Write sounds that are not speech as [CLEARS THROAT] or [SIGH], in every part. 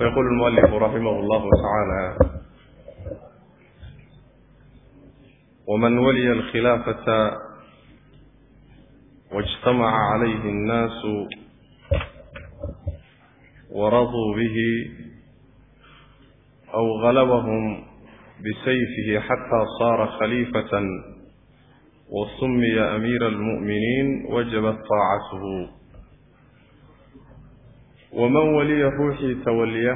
فيقول المؤلف رحمه الله تعالى ومن ولي الخلافة واجتمع عليه الناس ورضوا به أو غلبهم بسيفه حتى صار خليفة وسمي أمير المؤمنين وجبت طاعته. waman waliya ruuxii tawaliya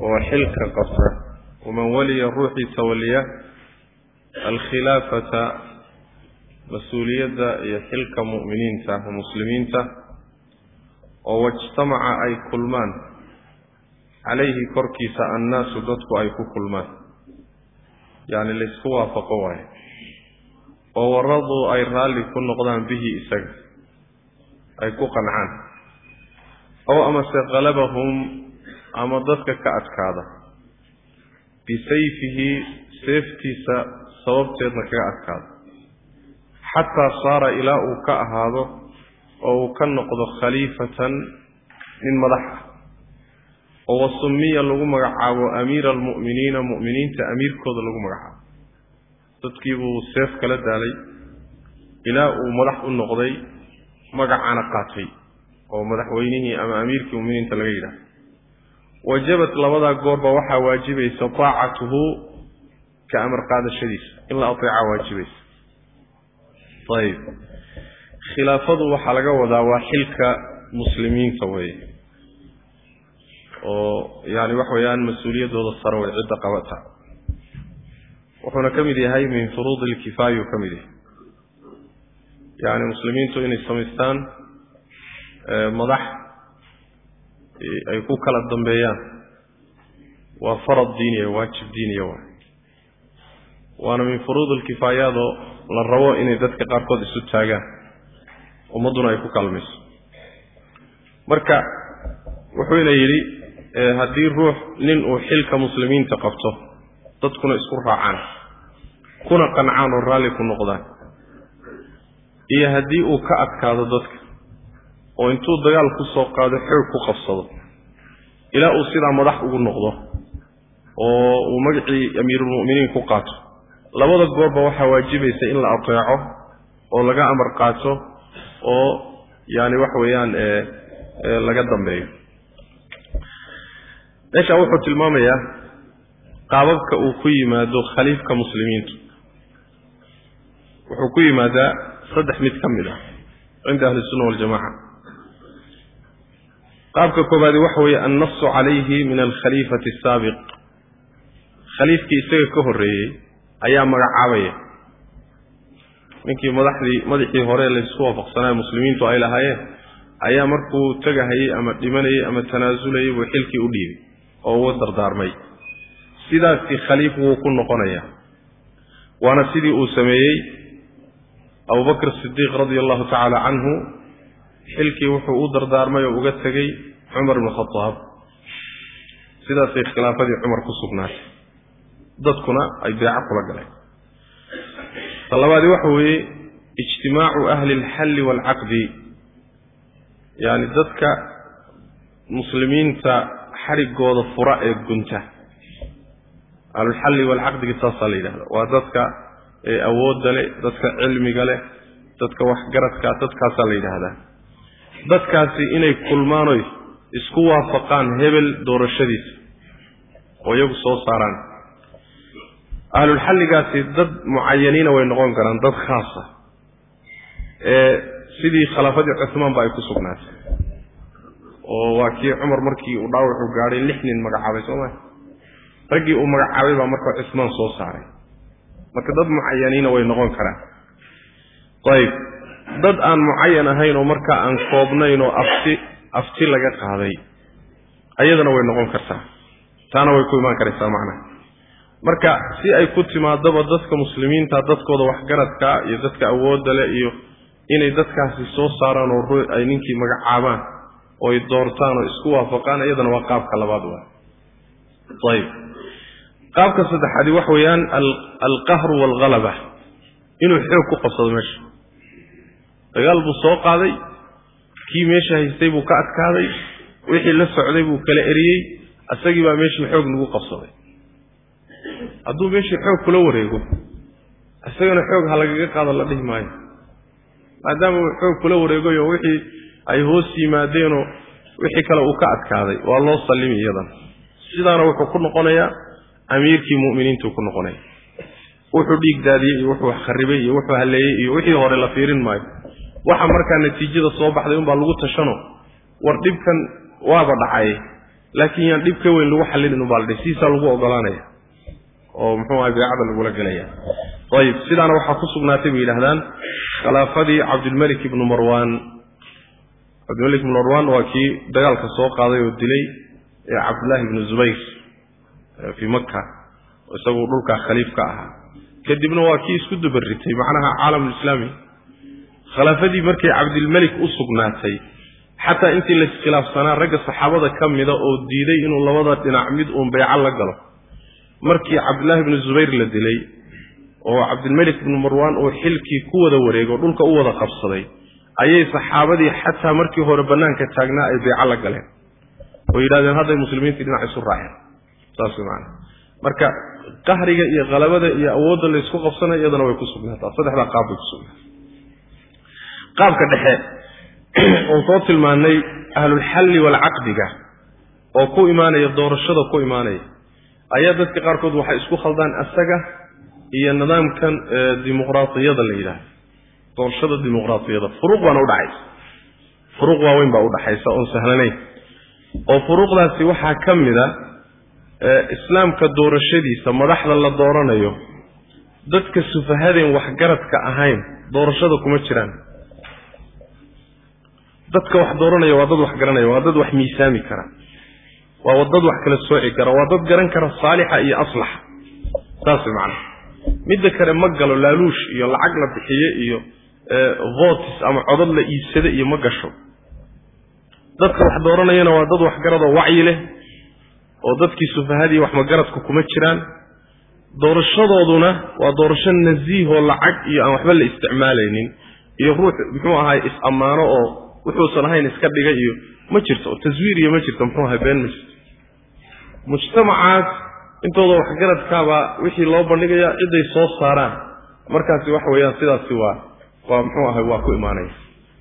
oo xilka qabta waman waliya ruuxii tawaliya alkhilaafata mas'uuliyadda iyo xilka mu'miniinta muslimiinta oo wajtamaca ay kulmaan calayhi korkiisa annaasu dadku ay ku kulmaan yacni laysku waafaqo waayo oo waraduu ay raalli ku noqdaan bihi isaga ay ku qancaan. Ow amase qalabahum ama dadka ka adkaada. Bisayfihi seeftiisa sababteedna kaga adkaada. Xataa saara ilaa uu ka ahaado oo uu ka noqdo khaliifatan nin madax ah. Oo wasumiya lagu magacaabo amiira almu'miniina mu'miniinta amiirkooda lagu magacaabo. Dadkiibuu seef kala daalay. Ilaa uu madax u noqday magacana qaatay oo madaxweynihii ama amiirkii muminiinta laga yidhaahdo wajabat labadaa goorba waxaa waajibaysa taacatuhu ka amar qaadashadiisa in la ateeca waajibaysa. Ayib. Khilaafadu waxaa laga wadaa waa xilka muslimiinta weeye oo yani waxa weeyaan mas'uuliyaddooda sare way cidda qabata. Wuxuuna ka mid yahay min furuudi ilkifaaya ka mid yahay yani muslimiintu inay samaystaan madax ay ku kala dambeeyaan waa farad diiniya waajib diiniya waay waana min furuud ilkifaayaadoo la rabo inay dadka qaarkood isu taagaan ummadduna ay ku kaalmayso marka wuxuuna yidhi haddii ruux nin uu xilka muslimiinta qabto dadkuna isku raacaan kuna qancaan oo raalli ku noqdaan iyo haddii uu ka adkaado dadka oo intuu dagaal ku soo qaado xoog ku qabsado ilaa uu sidaa madax ugu noqdo oo uu magacii amiirulmu'miniin ku qaato. Labada goorba waxaa waajibaysa in la ateeco oo laga amar qaato oo yaani waxa weeyaan laga dambeeyo. Meeshaa wuxuu tilmaamayaa qaababka uu ku yimaado khaliifka muslimiintu. Wuxuu ku yimaadaa saddex mid ka mid ah cinda ahli sunna waljamaca qaabka koobaadi waxa weeye annasu calayhi min alkhaliifati asaabiq khaliifkii isaga ka horreeyey ayaa magacaabaya. Ninkii madaxdii madaxii hore laysku waafaqsanaayo muslimiintu ay lahaayeen ayaa markuu tegahayey ama dhimanayey ama tanaasulayey buu xilkii u dhiibay oo uga dardaarmay. Sidaasi khaliif wuu ku noqonayaa. Waana sidii uu sameeyey abubakr sidiiq radia allahu tacaala canhu xilkii wuxuu u dardaarmay oo uga tegey cumar ibnu khadaab sidaasay khilaafadii cumar ku sugnaatay. Dadkuna ay beeco kula galeen ta labaadi waxa weeye ijtimaacu ahli alxalli waalcaqdi yacani dadka muslimiinta xadhigooda fura ee gunta. Ahlulxalli waalcaqdigi saasaa la yidhahda waa dadka awoodda leh dadka cilmiga leh dadka waxgaradka dadkaasaa la yidhaahdaa. Dadkaasi inay kulmaanoy isku waafaqaan hebel doorashadiisa oo iyagu soo saaraan. Ahlulxalligaasi dad mucayaniina way noqon karaan dad khaasa ee sidii khilaafadii cuhmaan ba ay ku sugnaatay. Oo waa kii cumar markii uu dhaawacu gaadhay lix nin magacaabay soo maa raggii uu magacaabay baa marka cuhmaan soo saaray marka dad mucayaniina way noqon karaan. Ayib. Dad aan mucayan ahayn oo markaa aan koobnayn oo afti afti laga qaaday ayadana way noqon kartaa. Taana way ku imaan karaysaa macnaha marka si ay ku timaadaba dadka muslimiinta dadkooda waxgaradka iyo dadka awoodda leh iyo inay dadkaasi soo saaraan oo ay ninkii magacaabaan oo ay doortaan oo isku waafaqaan iyadana waa qaabka labaad waa ayib qaabka saddexaadi waxa weeyaan alqahru waalhalaba inuu xoog ku qabsado meesha. Dagaal buu soo qaaday kii meesha haystay buu ka adkaaday wixii la socday buu kala eriyey isagii baa meeshii xoog lagu qabsaday. Hadduu meeshii xoog kula wareego isagana xoog ha lagaga qaado la dhihi maayo. Maadaama uu xoog kula wareegayo wixii ay hoos yimaadeenoo wixii kale uu ka adkaaday waa loo sallimi iyadan. Sidaana wuxuu ku noqonayaa amiirkii mu'miniintuu ku noqonaya wuxuu dhiig daadiyey iyo wuxuu wax kharibay iyo wuxuu halleeyey iyo wixii hore la fiirin maayo. Waxa markaa natiijada soo baxday unbaa lagu tashano. War dhibkan waaba dhacay. Laakiin yaan dhib ka weyn lagu xallinin unbaa la dhihi siisaa lagu ogolaanaya. Oo muxuu ahay beecada lagula gelaya ayib sidaana waxaa ku sugnaatay bay yidhahdaan khilaafadii cabdilmalik ibnu marwan cabdilmalik ibnu marwan waa kii dagaalka soo qaaday oo dilay ee cabdullaahi ibnu zubayr fii maka isagu dhulkaa khaliif ka ahaa. Kadibna waa kii isku dubaritay macnaha caalamulislaami khilaafadii markay cabdilmelik u sugnaatay xataa intii laiskhilaafsanaa ragga saxaabada ka mida oo diiday inuu labada dhinac mid uun beyco la galo. Markii cabdullaahi ibnu zubayr la dilay oo cabdilmelik ibnu marwan oo xilkii ku wada wareego dhulka u wada qabsaday ayay saxaabadii xataa markii hore bannaanka taagnaa ay beyco la galeen. Oo yidhahdeen hadday muslimiintii dhinac isu raaceen saas way macanaa marka qahriga iyo qalabada iyo awoodda laysku qabsanayo iyadana way ku sugnaataa saddexdaa qaab bay ku sugnaataa qaabka dhexe [CLEARS THROAT] oon soo tilmaannay ahlulxalli waalcaqdiga oo ku imaanaya doorashada ku imaanaya ayaa dadka qaarkood waxay isku khaldaan asaga iyo nidaamkan dimuqraatiyada la yidhaahdo doorashada dimuqraatiyada furuuq baana udhaxaysa furuuq waaweyn baa udhaxaysa oon sahlanayn. Oo furuuqdaasi waxaa ka mid a islaamka doorashadiisa madaxda la dooranayo dadka sufahadeen waxgaradka ahayn doorashada kuma jiraan. Dadka wax dooranaya waa dad wax garanaya waa dad wax miisaami kara waa dad wax kala sooci kara waa dad garan kara saalixa iyo aslaxa. Saas way macanaha midda kale ma galo laaluush iyo lacag la bixiye iyo votis ama codad la iibsade iyo ma gasho. Dadka wax dooranayana waa dad waxgaradoo wacyi leh oo dadkii sufahadii wax magaradku kuma jiraan. Doorashadooduna waa doorasho nasiihoo lacag iyo aan waxba la isticmaalaynin. Iyo ruux muxuu ahaay is-ammaano oo wuxuusan ahayn iska dhiga iyo ma jirto taswiir iyo ma jirto muxuu ahay been ma jirto. Mujtamacaas intooda waxgaradkaabaa wixii loo bandhigayaa ciday soo saaraan. Markaasi waxa weeyaan sidaasi waa waa muxuu ahay waa ku imaanaya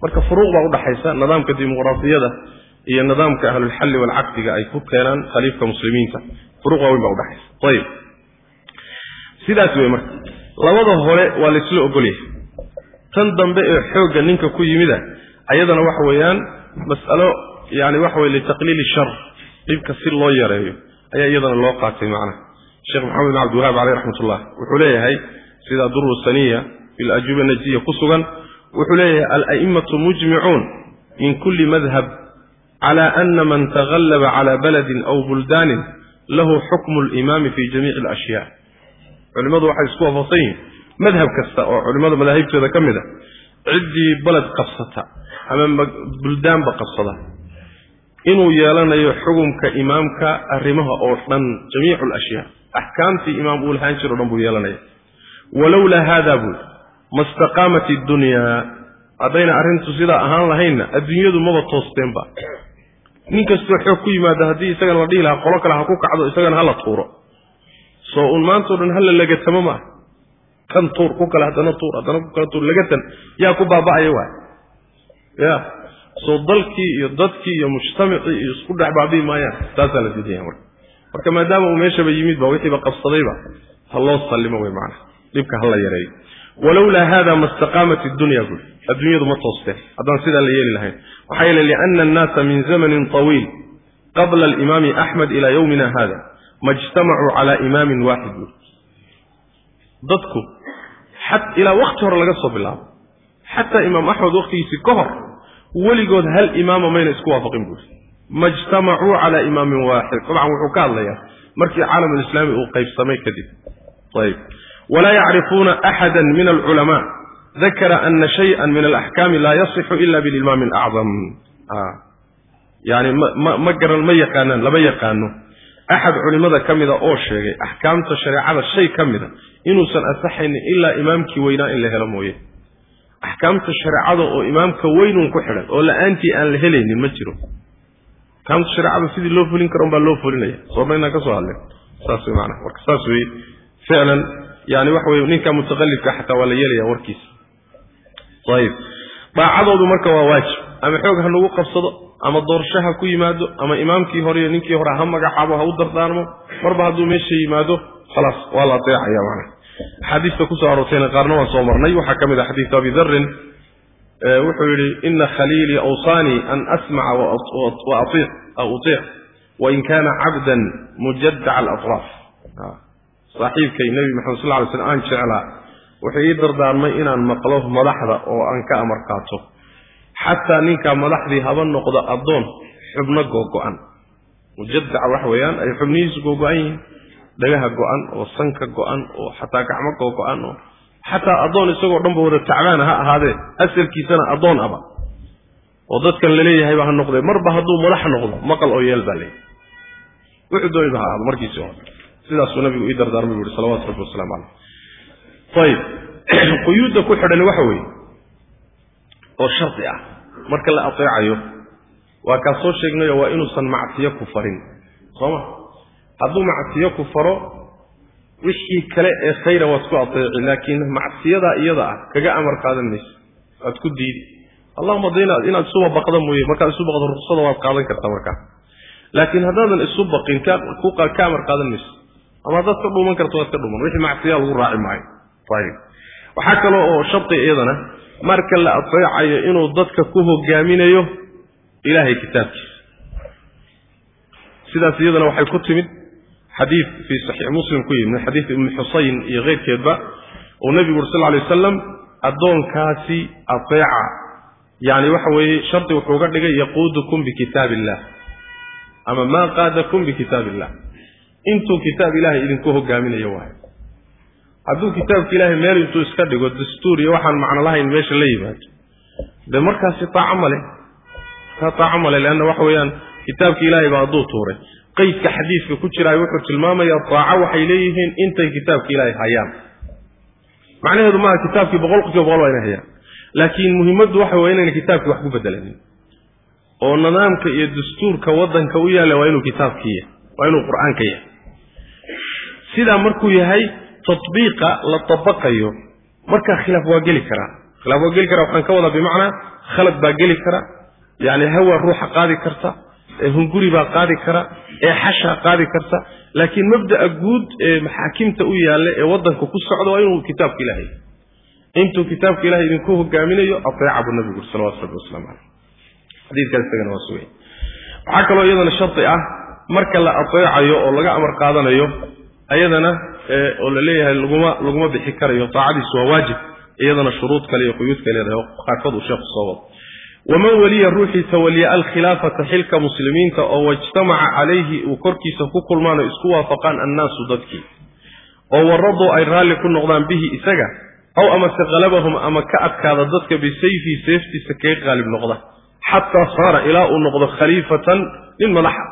marka furuuq baa udhaxaysa nidaamka dimuqraadiyada iyo nidaamka ahlulxalli waalcaqdiga ay ku keenaan khaliifka muslimiinta. Furuuq waaweyn baa udhaxaysa ayib. Sidaas wey marka labada hore waa laysla ogolyahay. Tan dambe ee xoogga ninka ku yimida ayadana waxa weeyaan mas'alo yani waxa weye litaqliili shar dhibka si loo yareeyo ayaa iyadana loo qaatay macnaha. Sheekh maxamed bin cabdiwahaab caleyh raxmatullah wuxuu leeyahay sida duru saniya najdiya ku sugan wuxuu leeyahay ala'immatu mujmicuun min kulli madhab cala ana man tagallaba cala baladin aw buldaanin lahu xukmu limaami fi jamiici alashyaa culimmadu waxay isku waafaqsan yihiin madhab kasta oo culimmada madaahibtooda ka mid a ciddii baled qabsata ama buldaanba qabsada inuu yeelanayo xukumka imaamka arrimaha oo dhan jamiicu alashyaa axkaamtii imaam uu lahaan jiro o dhan buu yeelanaya walowlaa haada buui ma staqaamat haddayna arrintu sidaa ahaan lahaynna adduunyadu maba toosteenba nin kastoo xoog ku yimaada haddii isagana la dhihi lahaa qolo kale ha ku kacdo isagana hala tuuro. Soo un maantao dhan hala lagatamo maaha. Kan tuur ku kale haddana tuur haddana ku kale tuur lagatan yaa ku baaba'aya waay. Ya. Soo dalkii iyo dadkii iyo mujtamacii iyo isku dhex baabi'i maayaan taasaa la diidaya marka. Marka maadaama uu meeshaba yimid ba wixiiba qabsadayba ha loo sallimo wey macana dhibka ha la yareeyo. Walowlaa hada ma staqaamat iddunya buui adduunyadu ma toosteen. Haddaan sidaa la yeeli lahayn maxaa yeele liana annaasa min zamanin طawiil qabla alimaami axmed ila yowmina hada ma ijtamacuu cala imaamin waaxid. Buui dadku ilaa wakti hore laga soo bilaabo xataa imaam axmed waktigiisii ka hor weligood hal imaama mayna isku waafaqin buuri ma ijtamacuu cala imaamin waaxid. Dabcan wuxuu ka hadlayaa markii caalamulislaami uu qaybsamay kadib. Ayb walaa yacrifuuna axada min alculamaa dakara ana shaya min alaxkaami laa yasixu ila bilimaami alacdam yani ma ma garan ma yaqaanaan lama yaqaano axad culimada ka mida oo sheegay axkaamta shareecada shay ka mida inuusan asaxaynin ilaa imaamkii weynaa in la helo mooye axkaamta shareecada oo imaamka weynun ku xidhan oo la'aantii aan la helaynin ma jiro axkaamta shareecada sidii loo fulin karo unbaa loo fulinaya sooma inaan ka soo hadlen saas wey maanaa marka saas weye ficlan yani waxa weye ninka mutaqalifka xataa waa la yeelaya warkiisa ayib daacadoodu marka waa waajib. Ama xoog ha nagu qabsado ama doorasho ha ku yimaado ama imaamkii hore ninkii hore ha magacaabo ha u dardaarmo marba hadduu meesha yimaado khalaas waa la adeecaya maana axaadiista ku soo aroortayna qaarna waan soo marnay. Waxaa ka mid ah xadiisu abi darin wuxuu yidhi ina khaliilii awsaanii an asmaca wa utiic wain kaana cabdan mujadaca alatraaf saaxiibkay nebi maxamed sal ly slm aan jeclaa wuxuu ii dardaarmay inaan maqlo madaxda oo aan ka amar qaato. Xataa ninkaa madaxdii haba noqdo addoon xubno googo-an mujadaca waxa weeyaan ay xubnihiisu googo-an yihiin. Dhagaha go-an oo sanka go-an oo xataa gacmo googo-an oo xataa addoon isagoo dhanba wada tacbaana ha ahaadee asalkiisana addoon aba. Oo dadkan laleeyahayba ha noqdee marba hadduu madax noqdo maqal oo yeel baa leeyahy wuxuu dooniba ha ahaado markiisi hore. Sidaasuu nabigu ii dardaarmay bu salawatu rabbi wasalaamu caleyh ayib [CLEARS THROAT] quyuudda ku xidhani waxa weeye oo shardi ah. Marka la ateecayo waa kaa soo sheegnayo waa inuusan macsiyo ku farin. Sooma? Hadduu macsiyo ku faro wixii kale ee khayra waad ku ateeci laakiin macsiyadaa iyada ah kaga amar qaadan mayso waad ku diidi. Allahuma da inaad inaad isuba mooye markaad isu baqdo ruksada waad qaadan kartaa markaa laakiin haddaadan isu baqin ka amar qaadan mayso ama haddaad ka dhuuman karto waad ka dhuuman. Wixii macsiyaa lagu raaci maayo ayib waxaa kaloo oo shardi iyadana marka la ateecayo inuu dadka ku hogaaminayo ilaahay kitaabkiisa. sidaas iyadana waxay ku timid xadiid fii saxiix muslim ku yimid xadiid ibni xusayn iyo keyrkeedba uu nebigu uri sal ly wasalam addoonkaasi ateeca yani waxa weeye shardi wuxuu uga dhigay yaquudukum bikitaab illah ama maa qaadakum bikitaab illah intuu kitaab ilahay idinku hogaaminayo waayo hadduu kitaabka ilaahay meel intuu iska dhigo dastuur iyo waxaan macno lahayn meesha la yimaado. Dee markaasi taaco male taa taaco male leanna waxa weeyaan kitaabka ilaahay baa hadduu tuuray. Qeydka xadiidka ku jiraayo wuxuu tilmaamayaa taaco waxay leeyihiin intay kitaabka ilaahay hayaan. Macnaheedu maaha kitaabkii boqol kiiba boqol waa inay hayaan. Laakiin muhimmaddu waxa weye inayna kitaabkii wax ku bedelanin. Oo nidaamka iyo dastuurka waddanka u yaalla waa inuu kitaabkii yahay waa inuu qur'aanka yahay. Sidaa markuu yahay tatbiiqa la tabaqayo markaa khilaaf waa geli karaa khilaaf waa geli karaa waxaan ka wadaa bimacnaa khalad baa geli kara yacni hawa ruuxa qaadi karta hunguri baa qaadi kara ee xashaa qaadi karta laakiin mabda'a guud ee maxaakimta u yaalla ee waddanka ku socda waa inuu kitaabka ilahay intuu kitaabka ilahay idinku hogaaminayo ateeca buu nabigu salawatu rabbi waslamu caleyh xadiidkaas isagana waa sugay waxaa kaloo iyadana shardi ah marka la ateecayo oo laga amar qaadanayo ayadana oo la leeyahay laguma laguma bixi karayo taacadiisu waa waajib iyadana shuruud kale iyo quyuud kale leedahay oo qaarkood uu sheekhu soo wado. Waman weliya ruuxii tawaliya alkhilaafata xilka muslimiinta oo wajtamaca calayhi uu korkiisa ku kulmaan oo isku waafaqaan annaasu dadkii. Oo waraduu ay raalli ku noqdaan bihi isaga aw amase qalabahum ama ka adkaada dadka bisayfii seeftiisa kaga qaalib noqda. Xataa saara ilaa uu noqdo khaliifatan nin madaxa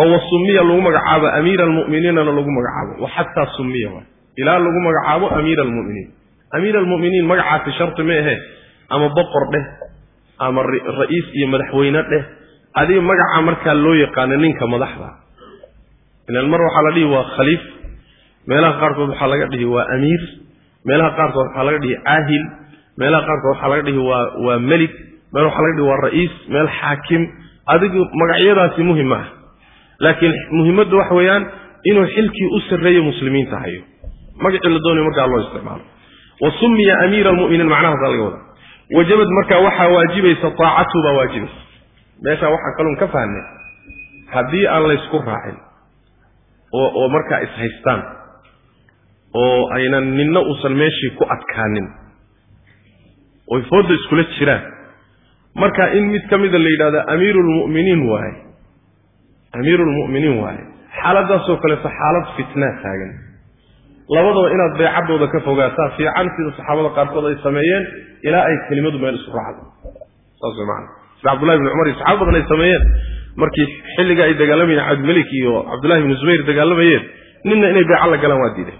oo wa sumiya lagu magacaabo amiira almu'miniinana lagu magacaabo. Wa xataa sumiya waay ilaa lagu magacaabo amiira almu'miniin amiira almu'miniin magacaasi sharti ma ahe ama boqor dheh ama ra'iis iyo madaxweyne dheh. Adiga magaca markaa loo yaqaano ninka madaxda. Ilan mar waxaa la dhihi waa khaliif. Meelaha qaarkood waxaa laga dhihi waa amiir. Meelaha qaarkood waxaa laga dhihi caahil. Meelaha qaarkood waxaa laga dhihi waa waa melik. Meel waxaa laga dhihi waa ra'iis. Meel xaakim. Adigu magacyadaasi muhiim ah laakiin muhimmaddu waxa weeyaan inuu xilkii u sarreeyo muslimiinta hayo. Magacii la doonayo markaa loo isticmaalo. Wa sumiya amiira almu'miniin macnahaasaa laga wadaa wajabad markaa waxaa waajibaysa taacatu baa waajibaysa meeshaa waxaan kaloon ka fahnay haddii aan laysku raacin oo oo markaa is-haystaan oo aynan ninna uusan meeshii ku adkaanin oy foodda iskula jiraan marka in mid ka mida la yidhahdo amiiru lmu'miniin waaye amiiru lmu'miniin waaye xaaladaasoo kaleeto xaalad fitnaa taagan. Labadaba inaad beecaddooda ka fogaataa fiican sida saxaabada qaarkood ay sameeyeen ilaa ay kelimadu meel isu raacdo. Saas way macana sida cabdullahi bni cumar iyo saxaaba badan ay sameeyeen markii xilliga ay dagaalamayeen cabdimalik iyo cabdullahi bni zubayr dagaalamayeen ninna inay beeca la galaan waa diiday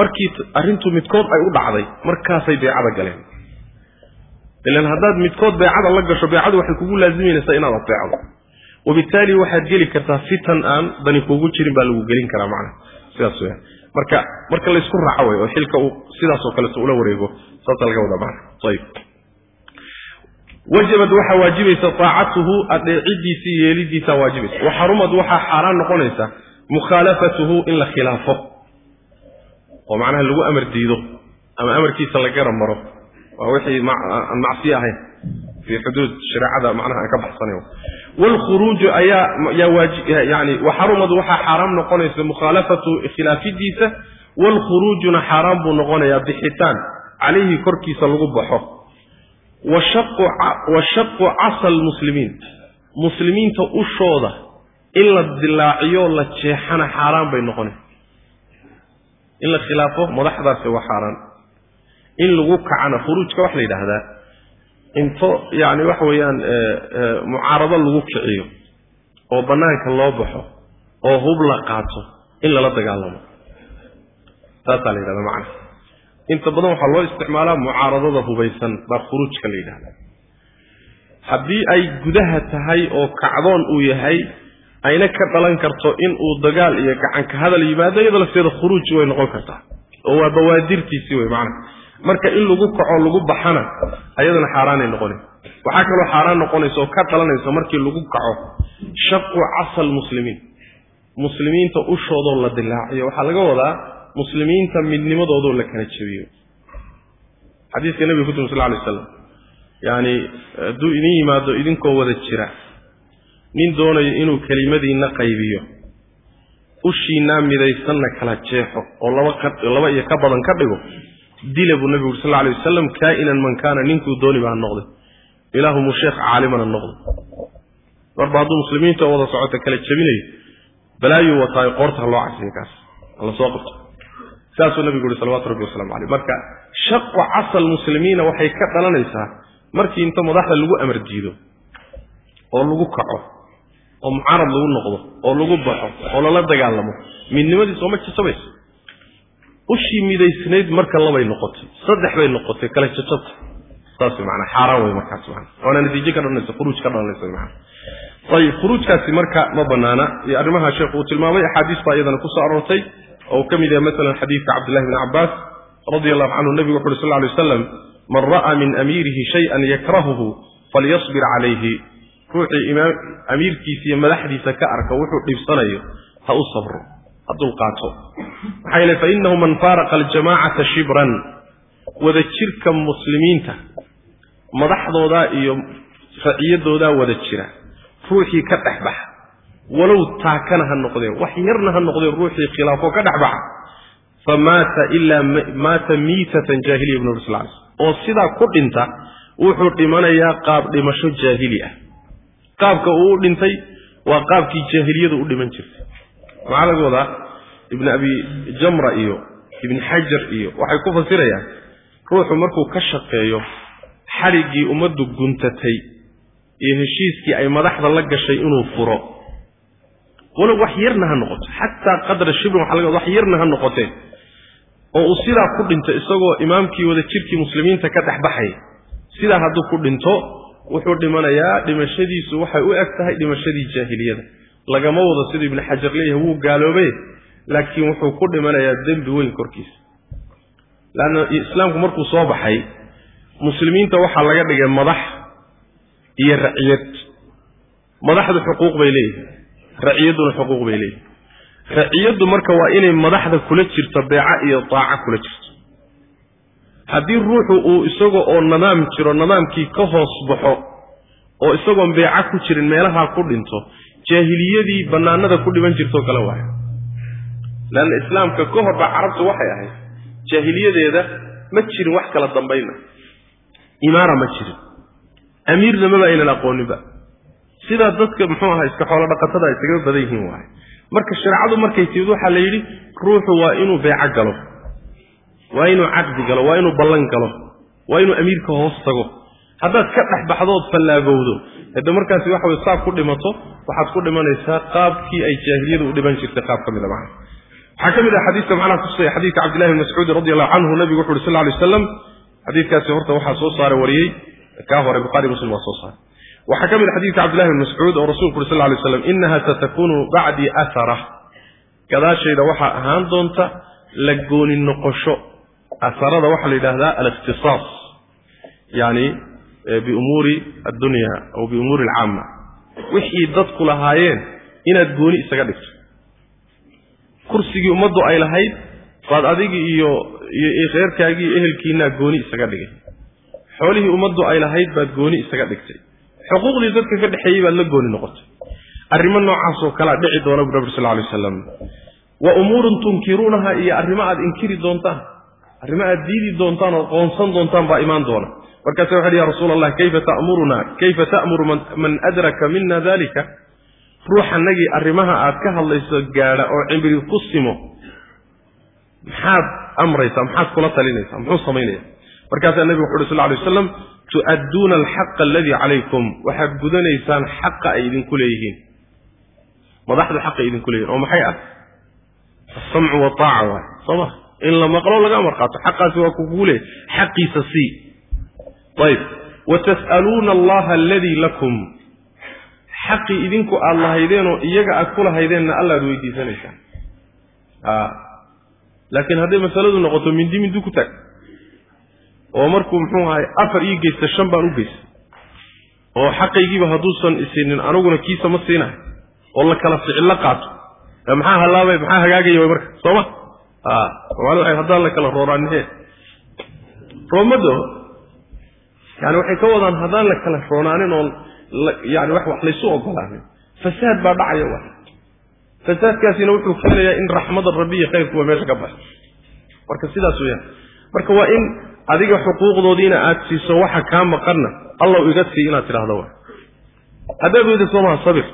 markii arrintu midkood ay u dhacday markaasay beecada galeen. Ilan haddaad midkood beecada la gasho beecadu waxay kugu laasimaynaysaa inaad adeecdo wabittaali waxaad geli kartaa fitan aan dani kuugu jirin baa lagu gelin karaa macna. Sidaas weyaan marka marka laysku raaco wey oo xilka uu sidaasoo kaleeto ula wareego saasa laga wadaa macna. Ayib. Wajabad waxaa waajibaysa aacatuhu adeecidiisa iyo yeelidiisaa waajibaysa waxarumad waxaa xaaraan noqonaysa mukhaalafatuhu in la khilaafo. Oo macnaha lagu amar diido ama amarkiisa la garab maro. Waa wixii aan macsiyo ahayn. Fii xuduud shareecada macnaha aan ka baxsanayn waalkhuruuju ayaa yani waxarumad waxaa xaaraam noqonaysa mukhaalafatu khilaafidiisa waalkhuruujuna xaaraan buu noqonayaa bixitaan calayhi korkiisa lagu baxo. Washaqu casa lmuslimiin muslimiinta ushooda in la dilaaciyo la jeexana xaaraan bay noqonay in la khilaafo madaxdaasi waa xaaraan. In lagu kacana khuruujka waxa la yidhaahdaa into yani waxa weeyaan mucaarado lagu kiciyo oo bannaanka loo baxo oo hub la qaato in lala dagaalamo. Taasaa la yidhahda macana inta badan waxaa loo isticmaalaa mucaaradada hubaysan baa khuruujka la yidhahdaa. Haddii ay gudaha tahay oo kacdoon uu yahay ayna ka dhalan karto in uu dagaal iyo gacanka hadal yimaado iyada lafteeda khuruuj way noqon kartaa. Oo waa bawaadirtiisii wey macana marka in lagu kaco lagu baxana ayadana xaaraanay noqona waxaa kaloo xaaraan noqonaysa oo ka dhalanaysa markii lagu kaco shaqu casal muslimiin. Muslimiinta ushoodoo la dilaaciyo. Waxaa laga wadaa muslimiinta midnimadoodoo la kala jebiyo. Xadiiska nebiga ku tumi sal lay slam yani hadduu idin yimaado idinkoo wada jira. Nin doonayo inuu kelimadiinna qaybiyo. Ushiinaa midaysanna kala jeexo oo laba iyo ka badan ka dhigo dila buu nebigu uri sal alay wasalam kaa'inan man kaana ninkuu dooniba ha noqday. Ilaahumuu sheekh caalimana noqday. Marba hadduu muslimiinta wada socota kala jebinayo balaayuu wataayo qoorta ha loo casiyo kaas. Hala soo qabto. Saasuu nabigu uhi salawatu rabbi wasalamu caleyh marka shaqu casal muslimiina waxay ka dhalanaysaa markii inta madaxda lagu amar diido oo lagu kaco oo mucaarad lagu noqdo oo lagu baxo oo lala dagaalamo midnimadii sooma jasabaysa ushii midaysnayd marka labay noqotay saddex bay noqotay kala jajabta. Saas manaa xaaraan wey markaas man waana natiijo ka dhalanaysa khuruuj ka dhalanaysa man ayib khuruujkaasi marka ma banaana iyo arrimaha sheekhu uu tilmaamay axaadiis baa iyadana ku soo aroortay. Oo uu ka mid yahay masalan xadiidka cabdillahi bni cabbaas radia allahu canhu nebigu wuxu uhi sal lay waslam man ra'aa min amiirihi shayan yakrahuhu falyasbir calayhi ruuxii amiirkiisa iyo madaxdiisa ka arka wuxuu dhibsanayo ha u sabro ha dulqaato maxaa yeele fainahu man faaraqa aljamacata shibran wada jirka muslimiinta madaxdoodaa iyo raciyadoodaa wada jira ruuxii ka dhex baxa. Walow taakana ha noqdeen wax yarna ha noqdeen ruuxii khilaafoo ka dhex baxa. Fa maata ilaa maata miitatan jaahiliya bnu sal l oo sidaa ku dhinta wuxuu dhimanayaa qaab dhimasho jaahili ah. Qaabka uu u dhintay waa qaabkii jaahiliyadu u dhiman jirtay. Maxaa laga wadaa ibn abi jamra iyo ibn xajar iyo waxay ku fasirayaan ruuxu markuu ka shaqeeyo xadhiggii ummaddu guntatay iyo heshiiskii ay madaxda la gashay inuu furo. Walow wax yarna ha noqoto xataa qadra shibrin wada wax yarna ha noqotee oo uu sidaa ku dhinto isagoo imaamkii wada jirkii muslimiinta ka dhex baxay sidaa hadduu ku dhinto wuxuu dhimanayaa dhimashadiisu waxay u eg tahay dhimashadii jaahiliyada. Lagama wado siduu ibnu xajar leeyahay wuu gaaloobe laakiin wuxuu ku dhimanayaa dembi weyn korkiisa. Leanna islaamku markuu soo baxay muslimiinta waxaa laga dhigay madax iyo raciyad madaxdu xuquuq bay leeyihiin raciyadduna xuquuq bay leeyihiin raciyaddu marka waa inay madaxda kula jirto beeca iyo daaca kula jirto. Haddii ruuxu uu isaga oo nadaam jiro nadaamkii ka hoos baxo oo isagoon beeca ku jirin meelahaa ku dhinto jaahiliyadii bannaanada ku dhiban jirtoo kale waayo leanna islaamka ka hor baa carabtu waxay ahayd jaahiliyadeeda ma jirin wax kala dambayna. Imaara ma jirin. Amiirna aynan aqooninba sidaa dadka muxuu ahaa iska xoolo dhaqatada ay isaga badan yihiin waaye. Marka shareecadu markay timid waxaa la yidhi ruuxu waa inuu beeco galo waa inuu caqdi galo waa inuu ballan galo waa inuu amiirka hoos tago. Haddaad ka dhex baxdood fallaagowdo. Hade markaasi waxa way saab ku dhimato waxaad ku dhimanaysaa qaabkii ay jaahiliyadu u dhiman jirtay qaab ka mid a macana waxaa ka mid ah xadiiska macnaha kutusaya xadiidka cabdillahi bn mascuudin radi allahu canhu nabigu wuxu uhi sal ly waslam xadiidkaasi horta waxaa soo saaray wariyey kaa hore bukhari muslim waa soo saaray. Waxaa ka mid a xadidka cabdillahi bn mascuud oo rasulku uri sal ly slam inaha satakunu bacdii ahara gadaashayda waxaa ahaan doonta la gooni noqosho. Asarada waxaa la yidhahdaa alikhtisaas yani biumuuri addunya aw biumuuri alcaama wixii dadku lahaayeen inaad gooni isaga dhigto kursigii ummaddu ay lahayd baad adigii iyo iyo reerkaagii iyo ehelkiinaa gooni isaga dhigay. Xoolihii ummaddu ay lahayd baad gooni isaga dhigtay. Xuquuqdii dadka ka dhexeeyey baad la gooni noqotay. Arrimo noocaasoo kalea dhici doona bu nabi sal ly waslam wa umuurun tunkiruunaha iyo arrimo aad inkiri doontaan arrimo aad diidi doontaan oo qoonsan doontaan baa imaan doona. Markaasa waxa hi ya rasuula allah kayfa ta'muruna kayfa ta'muru man adraka mina dalika ruuxanagii arrimaha aad ka hadlayso gaadha oo cimri ku simo maxaad amraysaa maxaad kula talinaysaa muxuu samaynaya markaasaa nebigu wuxu uhi sal lay waslam tu'adduuna alxaqa aladii calaykum waxaad gudanaysaan xaqa ay idinku leeyihiin. Madaxdu xaqay idinku leeyihiin oo maxay ah? Asamcu wataaca waay soo in la maqlo laga amar qaato xaqaasi waa kukugu leeyahy xaqiisa sii. Ayb watas'aluuna allaha aladii lakum xaqii idinku aada lahaydeenoo iyaga aad ku lahaydeenna allaad weydiisanaysaan laakiin hadday masaladu noqoto mindi mindi ku taag oo markuu muxuu ahay afar ii geysta shan baan u geysta oo xaqaygiiba hadduusan isinin aniguna kiisa ma siinahay. Oo la kala ficillo qaato. Maxaa hallaabay? Maxaa hagaagaya way marka? Soo ma? Somaali waxay haddaan la kala rooraanihee roomado yani waxay ka wadaan haddaan la kala roonaanin oon yani wax wax laysu ogolaanin fasaad baa dhacaya wa fasaadkaasina wuxuu keenayaa in raxmada rabbi iyo khayrkuwa meesha ka baxo marka sidaas weyaan marka waa in adiga xuquuqdoodiina aad siiso waxa kaa maqanna allow iga sii inaad tidhaahdo wa haddaad weyda soomaha sabir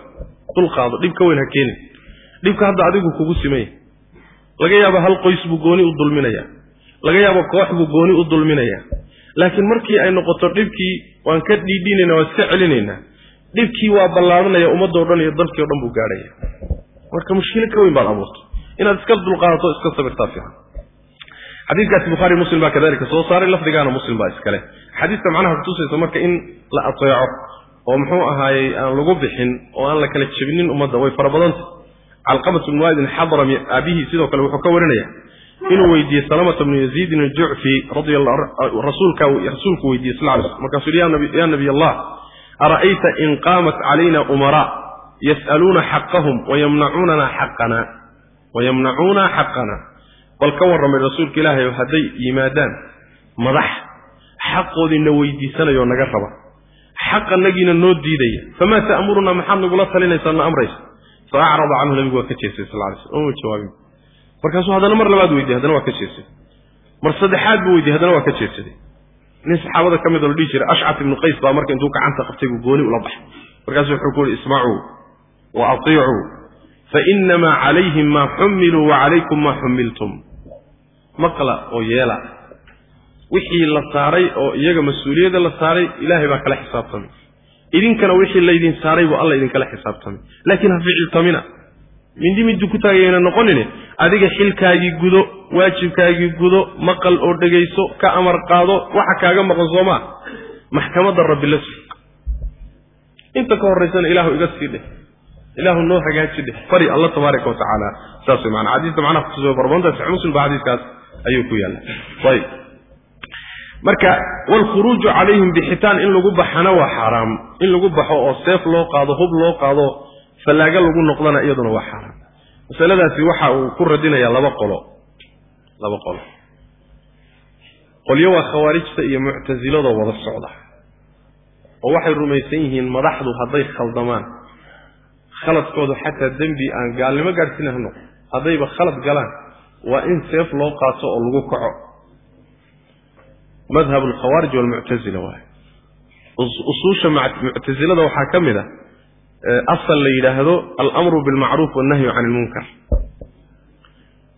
dulqaado dhib ka weyn ha keenin. Dhibka hadda adigu kugu simaya laga yaabo hal qoys buu gooni u dulminayaa laga yaabo koox buu gooni u dulminayaa laakiin markii ay noqoto dhibkii waan ka dhiidhinayna waan iska celinaynaa. Dhibkii waa ballaaranaya ummadoo dhan iyo dalkii o dhan buu gaadhaya. Marka mushkilo ka weyn baad abuurtay. Inaad iska dulqaadato iska sabirtaa fiican. Xadiidkaasi bukhaari muslim baa kadalika soo saaray lafdigaana muslim baa iskale xadiidka macnaha kutusaysa marka in la ateeco oo muxuu ahaayey aan lagu bixin oo aan la kala jebinin ummadda way fara badantay calqabat bnu waadin xadrami aabihii sidoo kale wuxuu ka warinaya inuu weydiiyey salamata bnu yaziidin aljucfi rasuulku weydiiyey sal lay slm markaasuu yihi ya nabiy allah ara'ayta in qaamat calayna umaraa yas'aluuna xaqahum wayamnacuunana xaqana wayamnacuuna xaqana bal ka warramay rasuulka ilaahay oo hadday yimaadaan madax xaqoodiina weydiisanayoo naga raba. Xaqanagiina noo diidaya. Famaa ta'murunaa maxaad nagula talinaysaa na amraysa fa acrada canhu nabigu waa ka jeestay sal lay slm uma jawaabin markaasuu haddana mar labaad weydiye haddana waa ka jeestay mar saddexaad buu weydiye haddana waa ka jeedsaday nin saxaabada ka mid oo la dhihi jiray ashcat ibnu qays baa marka intuu gacanta qabtay buu gooni ula baxay. Markaasuu wuxuu ku uhi ismacuu wa atiicuu fainamaa calayhim maa xumiluu wa calaykum maa xumiltum. Maqla oo yeela. Wixii la saaray oo iyaga mas'uuliyadda la saaray ilaahay baa kala xisaabtamay. Idinkana wixii laydin saaray buu alla idinkala xisaabtamay. Laakiin ha ficiltamina mindi middu ku taagayna noqonine adiga xilkaagii gudo waajibkaagii gudo maqal oo dhegayso ka amar qaado waxa kaaga maqan soomaa maxkamadda rabbi la sug inta ka horraysana ilaahu iga sii dheh. Ilaahu noo hagaaji dheh. Fari alla tabaaraka wa tacaala. Saas way maana xadiista macnaha kutusoo barbanta sax muslim xadiiskaas ayuu ku yaalla ayib. Marka waalkhuruuju calayhim bixitaan in lagu baxana waa xaaraam in lagu baxo oo seef loo qaado hub loo qaado fallaaga lagu noqdana iyaduna waa xaaraam masaladaasi waxa uu ku radinayaa laba qolo. Laba qolo. Qolyo waa khawaarijta iyo muctasiladoo wada socda. Oo waxay rumaysan yihiin madaxdu hadday khaldamaan. Khaladkoodu xataa dembi aan gaalnimo gaadhsiina ha noqo haddayba khalad galaan waa in seef loo qaato oo lagu kaco. Madhab alkhawaarij walmuctasila waay usuusha muctasilada waxaa ka mid a asal la yidhaahdo alamru bilmacruuf wannahyu can ilmunkar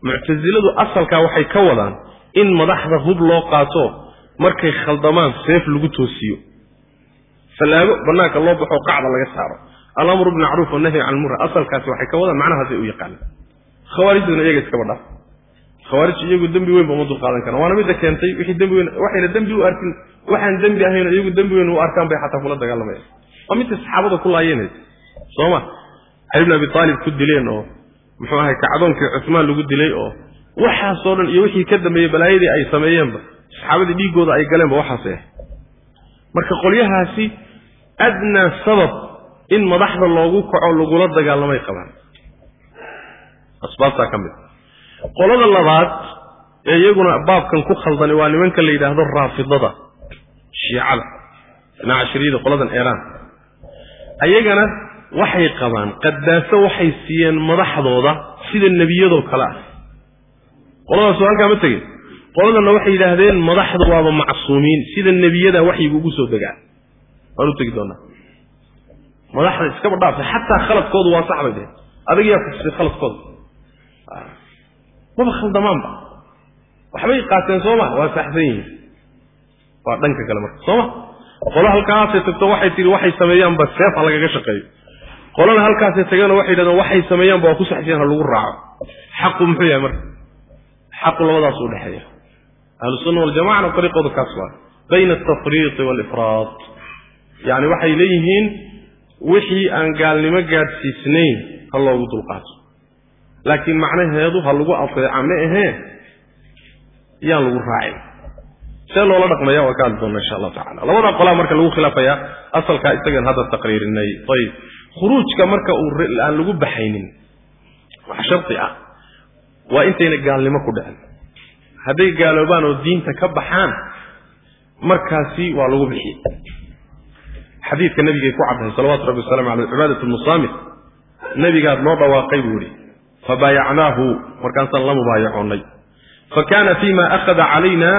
muctasiladu asalkaa waxay ka wadaan in madaxda hub loo qaato markay khaldamaan seef lagu toosiyo. Fallaago bannaanka loo baxo qacda laga saaro. Alamru bilmacruuf wannahyu can ilmunkar asalkaasi waxay ka wadaan macnahaasay u yaqaanaan. Khawaarijtuna iyaga iskaba dhaaf khawaarij iyagu dembi weyn ba uma dulqaadan karaan. Waana midda keentay wixii dembi weyn waxayna dembi u arkin waxaan dembi ahayn iyagu dembi weyn u arkaan bay xataa kula dagaalamayaan waa midkay saxaabada ku laayeenaysa sooma? Cali bn abi aalib ku dileen oo muxuu ahay kacdoonkii cusmaan lagu dilay oo waxaasoo dhan iyo wixii ka dambeeyey balaayadii ay sameeyeenba saxaabadii dhiiggooda ay galeenba waxaasay ahay marka qolyahaasi adnaa sabab in madaxda loogu kaco lagula dagaalamay qabaan. Asbaabtaa ka mid qolada labaad ee iyaguna baabkan ku khaldani waa nimanka la yidhaahdo raafidada shiicada nacashriyada qoladan eeraan. Ayagana waxay qabaan qadaaso waxay siiyeen madaxdooda sida nebiyadoo kale ah. Qoladaasu halkaa ma tegin. Qoladanna waxay yidhaahdeen madaxda waaba macsuumiin sida nebiyada waxyigu ugu soo degaa. Waan u tegi doonaa. Madaxda iskaba dhaafay xataa khaladkoodu waa sax bay deheen adag yaa kutusay khaladkooda maba khaldamaanba. Waxbay qaateen sooma waa saxsan yihiin. Waa dhanka kale marka sooma. Qolo halkaasay tagto waxay tihi waxay sameeyaanba seef ha lagaga shaqeeyo qolana halkaasay tageenoo waxay yidhahdeen waxay sameeyaanba waa ku saxsan ha lagu raaco. Xaqu muxuu yahay marka? Xaqu labadaas u dhexeeya. Ahlu sunna waljamacana ariiqooda kaas waa bayna altafriiqi waalifraad yacni waxay leeyihiin wixii aan gaalnimo gaadhsiisnayn ha loogu dulqaato. Laakiin macnaheedu ha lagu ateeca ma ahee yaan lagu raacin. See loola dhaqmaya waa ka hadli doona insha allahu tacala labadaa qolaa marka lagu khilaafaya asalkaa isagan hadda taqriirinay. Ayib khuruujka marka uu aan lagu baxaynin wax shardi ah waa intayna gaalnimo ku dhicin. Hadday gaaloobaan oo diinta ka baxaan markaasi waa lagu bixiyey xadiidka nabigay ku caddahay salawatu rabbi wasalamu aleyh cibaadat bnu nebigaad noo dhawaaqay buu yidhi fabaayacnaahu markaasaan la mubaayacoonnay. Fa kaana fima akhada calayna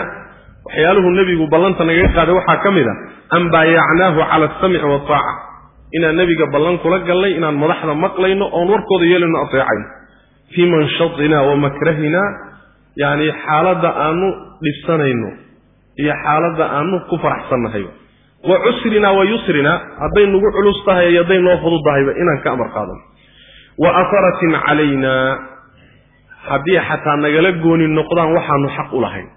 waxyaaluhu nebigu ballanta nagaga qaaday waxaa ka mid a an baayacnaahu cala asamci waataaca inaan nebiga ballan kula gallay inaan madaxda maqlayno oon warkooda yeelayno ateecayno fii manshatina wa makrahina yacni xaaladda aanu dhibsanayno iyo xaaladda aanu ku faraxsannahay. Wa cusrina wa yusrina hadday nagu culus tahay iyo hadday noo fududahayba inaan ka amar qaadano wa asaratin calayna haddii xataa nagala gooni noqdaan waxaanu xaq u lahayn.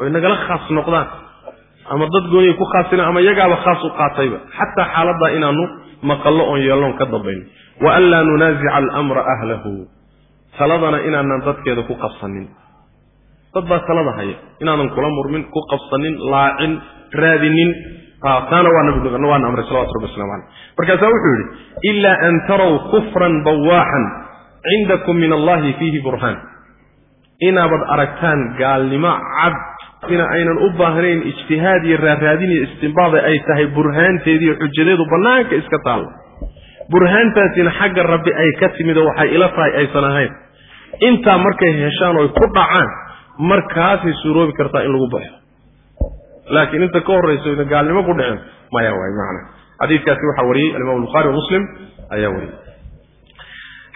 Oy nagala khaas noqdaan ama dad gooniay ku khaasina ama iyagaaba khaas u qaatayba. Xataa xaaladdaa inaanu maqallo oon yeelloon ka dambayno wa an laa nunaasica alamra ahlahu. Taladana inaanan dadkeeda ku qabsanin. Dad baa talada haya. Inaanan kula murmin ku qabsanin laacin raadinin. Taana waana amray salawatu rabbi waslamu caleyh markaasaa wuxuu yidhi ilaa an taraw kufran bawaaxan cindakum min allahi fiihi burhaan. Inaabad aragtaan gaalnimo cad ina aynan u baahnayn ijtihaad iyo raaraadin iyo istimbaada ay tahay burhaanteediiyo xujadeedu bannaanka iska taallo burhaantaasina xagga rabbi ay ka timid oo waxay ila tahay aysan ahayn. Intaa markay heshaan oy ku dhacaan markaasay suuroobi kartaa in lagu baxo. Laakiin inta ka horrayso ina gaalnimo ku dhicin maya waay macana xadiidkaasi waxaa wariyey alimaam bukhari wa muslim ayaa wariyey.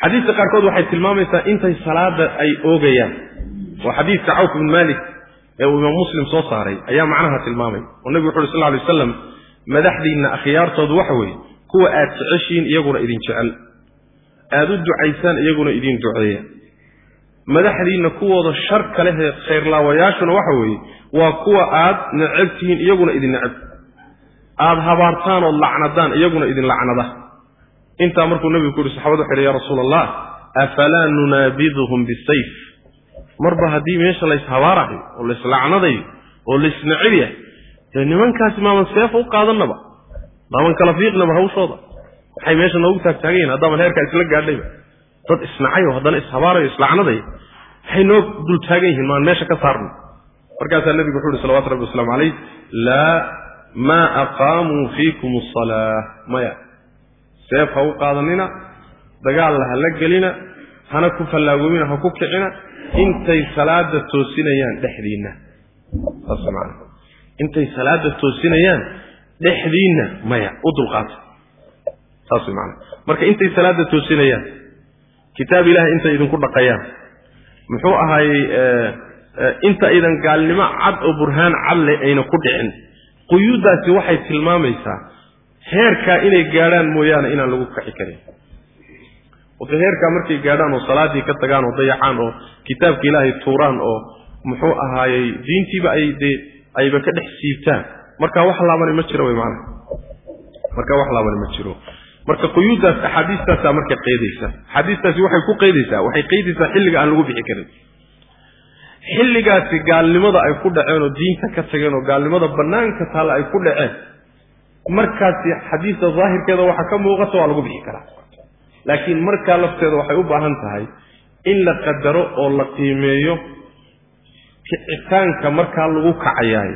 Xadiidka qaarkood waxay tilmaamaysaa intay salaada ay oogayaan. Oo xadiidka cawf ibn malik ee uu imaam muslim soo saaray ayaa macnaha tilmaamay. Oo nebigu wuxu uhi sal lay waslam madaxdiinna akhyaartoodu waxa weeye kuwa aad jeceshiin iyaguna idin jecel. Aad u ducaysaan iyaguna idin duceeya madaxdiinna kuwooda shar kalehee khayrlaawayaashuna waxa weeye waa kuwa aad necab tihiin iyaguna idin necab aad habaartaan ood lacnadaan iyaguna idin lacnada. Intaa markuu nebigu ku yidhi saxabadu waxay ya rasuula allah afalaa nunaabiduhum bisayf marba haddii meesha layshabaarayo oo laislacnadayo oo laisnecib yahay dee nimankaasi maaman seef u qaadanaba? Maaman kala fiiqnaba hawshooda waxay meesha noogu taagtaagan yihiin haddaaman heerkaa isla gaadhayba. Dad isnacay oo haddana ishabaarayo islacnadaya waxay noo dul taagan yihiin maan meesha ka saarno. Markaasaa nebigu wuxu uhi salawatu rabbi waslamu calayh laa maa aqaamuu fiikum asalaa maya seef ha u qaadanina dagaalna ha la gelina hana ku fallaagomina ha ku kicina intay salaada toosinayaan dhexdiinna. Saas maana intay salaada toosinayaan dhexdiinna maya u dulqaata saas maana marka intay salaada toosinayaan kitaab ilahay intay idinku dhaqayaan muxuu ahaayey inta aydan gaalnimo cad oo burhaan cad leh ayna ku dhicin. Quyuuddaasi waxay tilmaamaysaa heerkaa inay gaadhaan mooyaane inaan lagu kaci karin heerkaa markay gaadhaan oo salaaddii ka tagaan oo dayacaan oo kitaabka ilaahay tuuraan oo muxuu ahaayey diintiiba ay dee ayba ka dhex siibtaan. Markaa wax laabanay ma jira wey maanaha marka wax laabana ma jiro. Marka quyuuddaas axaadiistaasaa marka qeydaysa axaadiistaasi waxay ku qeydaysaa waxay qeydaysaa xilliga aan lagu bixi karin. Xilligaasi gaalnimada ay ku dhaceen oo diinta ka tageen oo gaalnimada bannaanka taalla ay ku dhaceen markaasi xadiista daahirkeeda waxaa ka muuqata waa lagu bixi karaa laakiin markaa lafteeda waxay u baahan tahay in la qadaro oo la qiimeeyo kicitaanka markaa lagu kacayaay.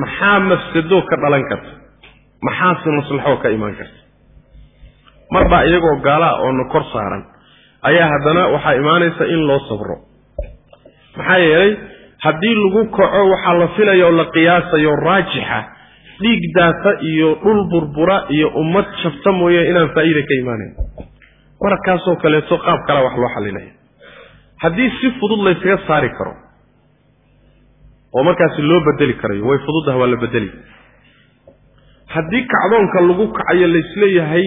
Maxaa mafsado ka dhalan karta? Maxaase maslaxoo ka imaan karta? Marbaa iyagoo gaalaa oo na kor saaran. Ayaa haddana waxaa imaanaysa in loo sabro. Maxaa yeelay haddii lagu kaco waxaa la filaya oo la qiyaasayo raajixa dhiig daata iyo dhul burbura iyo ummad jabta mooye inaan faa'iida ka imaanayn markaasoo kaleeto qaab kalea wax loo xalinaya haddii si fudud laysaga saari karo oo markaasi loo bedeli karayo way fududdaha waa la bedeli haddii kacdoonka lagu kacayo laysleeyahay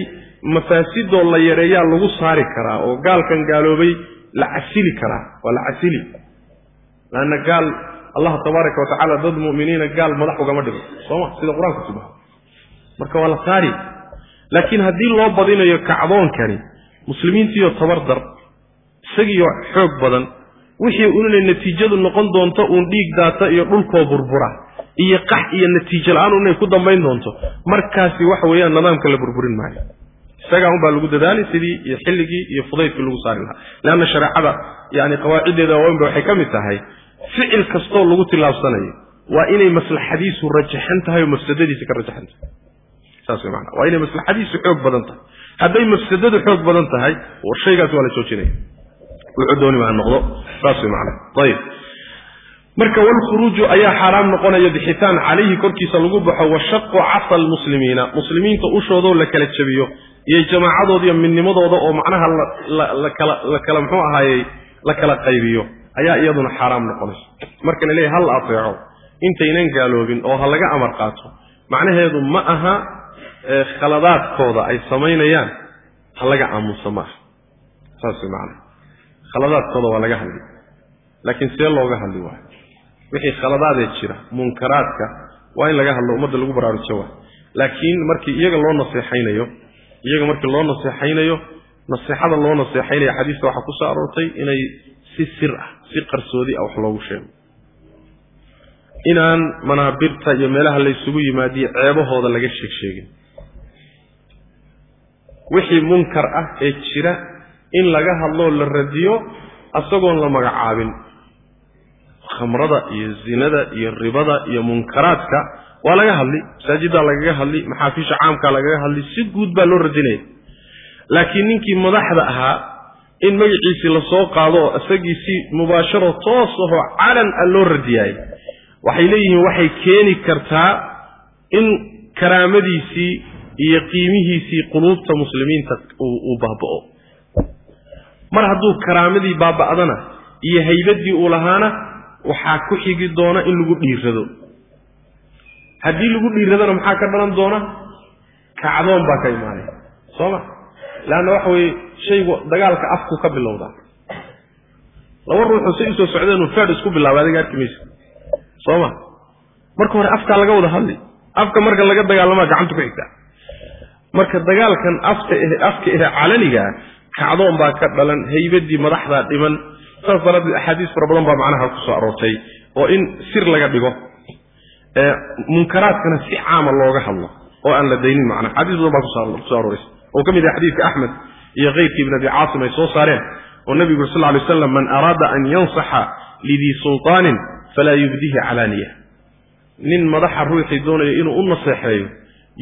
mafaasidoo la yareeyaa lagu saari karaa oo gaalkan gaaloobay la casili karaa waa la casili. Laanna gaal allah tabaaraka wa dad mu'miniina gaal madax ugama dhigo. Sooma sida qur'aanku subaa marka waa la saari. Laakiin haddii loo badinayo kacdoonkani muslimiintiiyo tabardar isagiiyo xoog badan wixii ununa natiijadu noqon doonto uun dhiig daata iyo dhulkoo burbura iyo qax iyo natiijo la'aan unay ku dambayn doonto markaasi waxa weeyaan nidaamka la burburin maayo. Isagaa unbaa lagu dadaali sidii iyo xilligii iyo fudaydkii lagu saari lahaa. Leanna shareecada yani qawaaciddeeda waaweynba waxay ka mid tahay ficil kastoo lagu tillaabsanayo waa inay maslaxadiisu rajaxan tahay oo mafsadadiisa ka rajaxan tahay. Saas way maanaa waa inay maslaxadiisu xoog badan tahay. Hadday mafsadadu xoog badan tahay shaygaasi waa la joojinaya. Wuxuu dooniba ha noqdo. Saas way maanaa ayib marka walkhuruuju ayaa xaaraam noqonaya bixitaan calayhi korkiisa lagu baxo washaqu casa almuslimiina muslimiinta ushoodoo la kala jabiyo iyo jamaacadooda iyo midnimadooda oo macnaha lakala la kala muxuu ahaayey la kala qaybiyo ayaa iyaduna xaaraam noqonaysa marka la leeyahy hal ateeco intaynan gaaloobin oo ha laga amar qaato macnaheedu ma aha khaladaadkooda ay samaynayaan ha laga aamusa ma aha. Saas way macnaha khaladaadkooda waa laga hadli. Laakiin see looga hadli waayo. Wixii khaladaadee jira munkaraadka waa in laga hadlo ummadda lagu baraarujo waa laakiin markii iyaga loo naseexaynayo iyaga markii loo naseexaynayo naseexada loo naseexaynayo xadiista waxaa ku soo aroortay inay si sir ah si qarsoodi ah wax loogu sheego inaan manaabirta iyo meelaha laysugu yimaadiyo ceebahooda laga sheeg sheegin. Wixii munkar ah ee jira in laga hadloo la radiyo isagoon la magacaabin. Khamrada iyo zinada iyo ribada iyo munkaraadka waa laga hadli masaajiddaa lagaga hadli maxaafisha caamkaa lagaga hadli si guud baa loo radinaya. Laakiin ninkii madaxda ahaa in magaciisii la soo qaado isagii si mubaasharo toos ahoo calan a loo radiyaayay waxay leeyihiin waxay keeni kartaa in karaamadiisii iyo qiimihiisii quluubta muslimiinta uu baaba'o. Mar hadduu karaamadii baaba'dana iyo haybaddii uu lahaana waxaa ku xigi doona in lagu dhiirado haddii lagu dhiiradona maxaa ka dhalan doona? Kacdoon baa ka imaanaya. Soo ma? Leanna waxa weeye shaygu dagaalka afku ka bilowdaa laba ruuxuu say u soo socdeenuu feed isku bilaabay adiga arki maysa soo ma marka hore afkaa laga wada hadli. Afka marka laga dagaalamaa gacanta ku xigtaa marka dagaalkan afka afka ehe calanigaa kacdoon baa ka dhalan haybadii madaxdaa dhiman. Saas daraaddeed axaadiis fara badan baa macnaha ku aroortay oo in sir laga dhigo. Munkaraadkana si caama looga hadlo oo aan la daynin macnaha. Xadiis badan baa ku soo arooraysa. Oo ka mid ah xadiidka axmed iyo keyrkii ibn abi caasim ay soo saareen oo nebigu uri sal ly slam man araada an yansaxa lidii sulطaanin falaa yubdihi calaaniya nin madaxa ruuxii doonaya inuu u naseexeeyo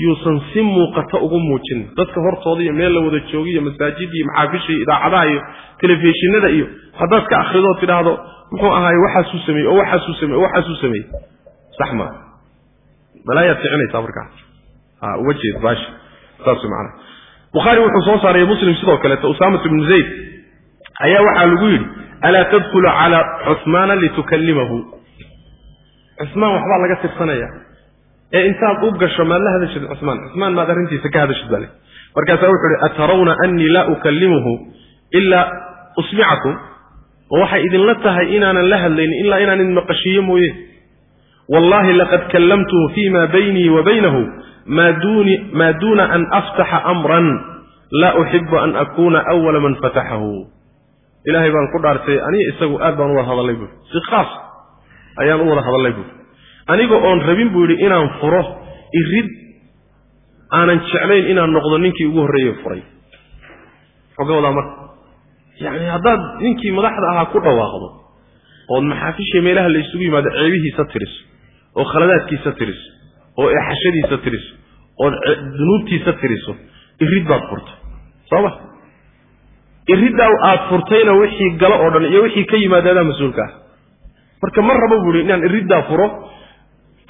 yuusan si muuqata ugu muujin. Dadka hortooda iyo meel la wada joogiyo masaajid iyo maxaafisha iyo idaacadaha iyo telefishinada iyo haddaad ka akridoo tidhaahdo muxuu ahaay waxaasuu sameeyey oo waxaasuu sameyey oo waxaasuu sameeyey? Sax maa balaayaad kicinaysaa markaa. Ha uga jeed baasha. Saas macana bukhaari wuxuu soo saaraya muslim sidoo kaleeto usaamat ibnu zayd. Ayaa waxaa lagu yidhi alaa tadkhulu calaa cuhmaana litukallimahu. Cusmaan waxbaa laga tirsanaya ee intaad u gasho maad la hadashid cusmaan. Cusmaan maad arrintiisa ka hadashid bale markaasaa wuxuu ihi atarawna annii laa ukallimuhu ilaa usmicakum oo waxay idinla tahay inaanan la hadlaynin ilaa inaan idin maqashiiyo mooye. Wallahi laqad kallamtuhu fima baynii wa baynahu maa duuna an aftaxa amran laa uxibu an akuuna awala man fataxahu. Ilaahay baan ku dhaartay aniga isagu aad baan u wada hadallay buui si khaas ayaan u wada hadallay buui aniga oon rabin buu yidhi inaan furo irid aanan jeclayn inaan noqdo ninkii ugu horreeye furay. Wadaa marka. Yacni haddaad ninkii madaxda ahaa ku dhawaaqdo ood maxaafisha meelaha la isugu yimaado ceebihiisa tiriso oo khaladaadkiisa tiriso oo eexashadiisa tiriso ood dunuubtiisa tiriso irid baad furtay. Soo ma iriddaa aad furtayna wixii galo oo dhan iyo wixii ka yimaadaadaa mas'uulka. Ah marka ma rabo buuhi inaan iriddaa furo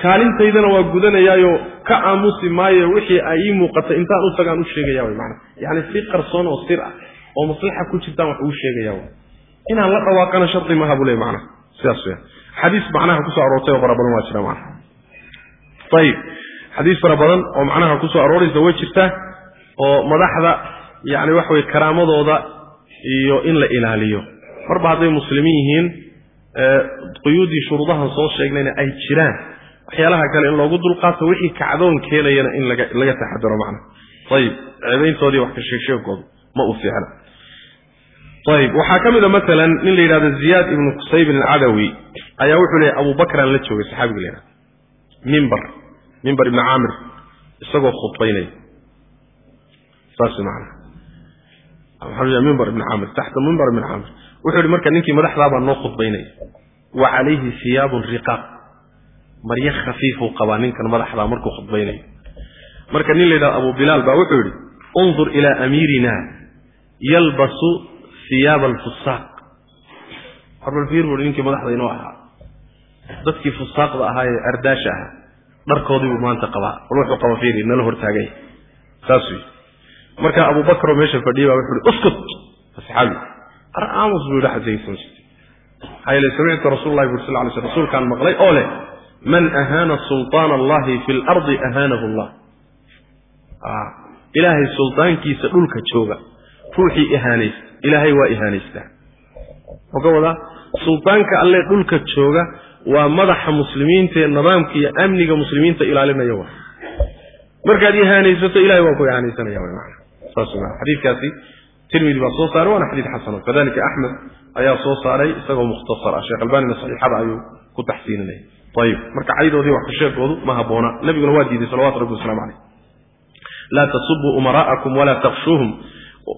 kaalintaydana waa gudanayaayo ka aamusi maayo wixii ay ii muuqatay intaan u tagaan u sheegaya wy maana yacni si qarsoon oo sir ah oo maslaxa ku jirtaan wax ugu sheegaya wy inaan la dhawaaqana shardi maaha buu le macana sidaas weya xadiis macnaha ku soo aroortay oo fara badan waa jira macana ayib xadiis fara badan oo macnaha ku soo arooraysa way jirtaa oo madaxda yacni waxa weye karaamadooda iyo in la ilaaliyo. Marba hadday muslimiin yihiin quyuuddii shuruudahan soo sheegnayna ay jiraan. Waxyaalaha kale in loogu dulqaato wixii kacdoon keenayana in laga taxadaro macna. Ayib ceebayntoodii wax ka sheegsheegkoodu ma u fiicna. Ayib waxaa ka mid a maalan nin la yidhahdo ziyaad ibnu qusaybin alcadawi ayaa wuxuu leeyay abu bakraan la joogay saxaabiga la yidhahdo mimbar mimbar ibni caamir isagoo khudbaynaya saas macna. Maxaa mimbar ibni caamir taxta mimbar ibni caamir. Wuxuu yihi marka ninkii madaxdaabaa noo khudbaynaya wa calayhi siyaabun riqaaq. Maryo khafiifuu qabaa ninkan madaxdaa markuu khudbaynayo marka nin la yidhahdo abu bilaal baa wuxuu yidhi undur ilaa amiirina yalbasu siyaaba alfusaaq. Horbalfiir buu ninkii madaxda inoo ahaa. Dadkii fusaaqda ahaa ee ardaasha ahaa dharkoodiibuu maanta qabaa bal wuxuu qaba fiiri nala hortaagay saasuu yidhi marka abu meesha fadhiyay baa wuxuu yihi uskut. Asxaabi ar aamus buu yidhi xadaysan maxaa yeele samictu rasuul llahi buri sal ly sl rasuulkaan maqlay oo leh man ahaana sulطaana allahi fi lardi ahaanahu allah ilaahay suldaankiisa dhulka jooga ruuxii ihaanaysta ilaahay waa ihaanaystaa muxuu ka wadaa suldaanka alle dhulka jooga waa madaxa muslimiinta ee nidaamka iyo amniga muslimiinta ilaalinaya wa. Markaad ihaanaysato ilahay waa ku ihaanaysanaya w mana saas ma xadiidkaasi. Tirmidi baa soo saaray waana xadiid xasano kadalika axmed ayaa soo saaray isagoo mukhtasar ah. Sheekh albanina saxiixada ayuu ku taxsiininaya ayib marka caydoodii wax kasheegoodu ma haboona. Nabiguna waa diiday salawatu rabbi waslamu caleyh laa tasubuu umara'akum walaa takshuuhum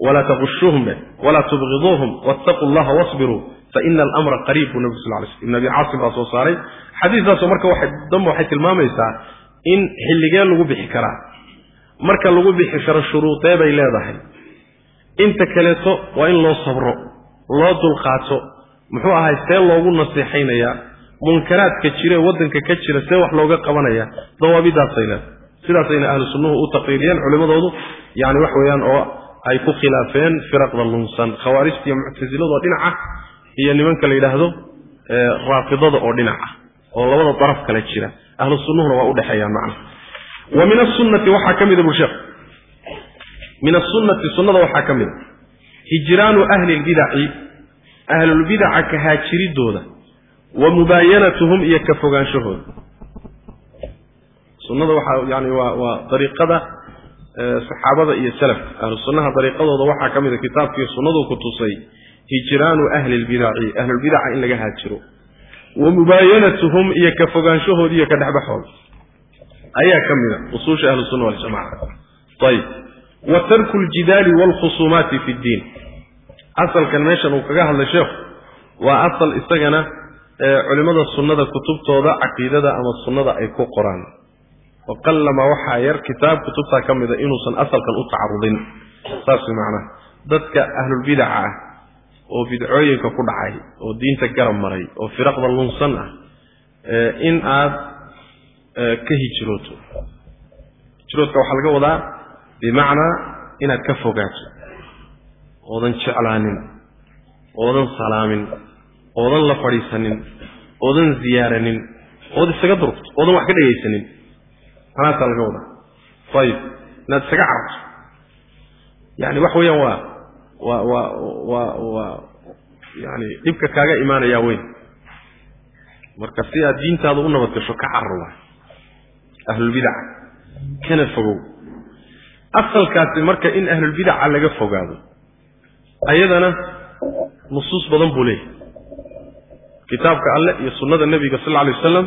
walaa taqushuuhum walaa tubgiduuhum wattaquu llaha wasbiruu faina alamra qariib buu nabig sal slm ibn abi caasim baa soo saaray xadiistaasoo marka dambe waxay tilmaamaysaa in xilligee lagu bixi karaa marka lagu bixi karo shuruudee bay leedahay inta kaleeto waa in loo sabro loo dulqaato muxuu ahay see loogu nasiixaynayaa munkaraadka jira ee waddanka ka jira see wax looga qabanaya dawaabidaasay leedahay sidaasayna ahlu sunnuhu u taqriiriyeen culimmadoodu yani wax weeyaan oo ay ku khilaafeen firaqda lunsan khawaarijta iyo muctasilada oo dhinaca iyo nimanka la yidhaahdo raafidada oo dhinaca oo labada daraf kale jira. Ahlu sunnuhuna waa udhexeeyaan macna. Wa min asunnati waxaa ka mida bulsheekh min asunnati sunnada waxaa ka mida hijraanu ahli lbidaci ahlulbidaca ka haajiridooda wa mubaayanatuhum iyo ka fogaanshahooda. Sunnada waxaa yani waa waa dariiqada saxaabada iyo salafka ahlu sunnaha dariiqadooda waxaa ka mida kitaabkii sunnadu ku tusay hijraanu ahli lbidaci ahlulbidaca in laga haajiro. Wa mubaayanatuhum iyo ka fogaanshahooda iyo ka dhexbaxooda. Ayaa ka mida usuusha ahlu sunna waljamaca. Ayib wa tarku ljidaali waalkhusuumaati fi ddiin. Asalkan meeshan uu kaga hadlay sheekhu waa asal isagana culimmada sunnada kutubtooda caqiidada ama sunnada ay ku qoraan oo qallama waxaa yar kitaab kutubtaa ka mida inuusan asalkan u tacarudin saas way macnaha dadka ahlulbidaca ah oo bidcooyinka ku dhacay oo diinta garab maray oo firaqda lunsan ah in aad ka hijrooto. Hijroodka waxaa laga wadaa bimacnaa inaad ka fogaato oodan jeclaanin oodan salaamin oodan la fadhiisanin oodan ziyaaranin ood isaga durugto oodan wax ka dhegaysanin manaasaa laga wadaa ayib inaad isaga carabto yani wax weeyaan waa waa waa waa waa yani dhibka kaaga imaanayaa weyn. Marka si aad diintaada u nabad gasho ka carar waay. Ahlulbidaca kana fogow. Asalkaasi marka in ahlulbidaca laga fogaado ayadana nusuus badan buu leeyahy kitaabka alleh iyo sunnada nebiga sal alay wasalam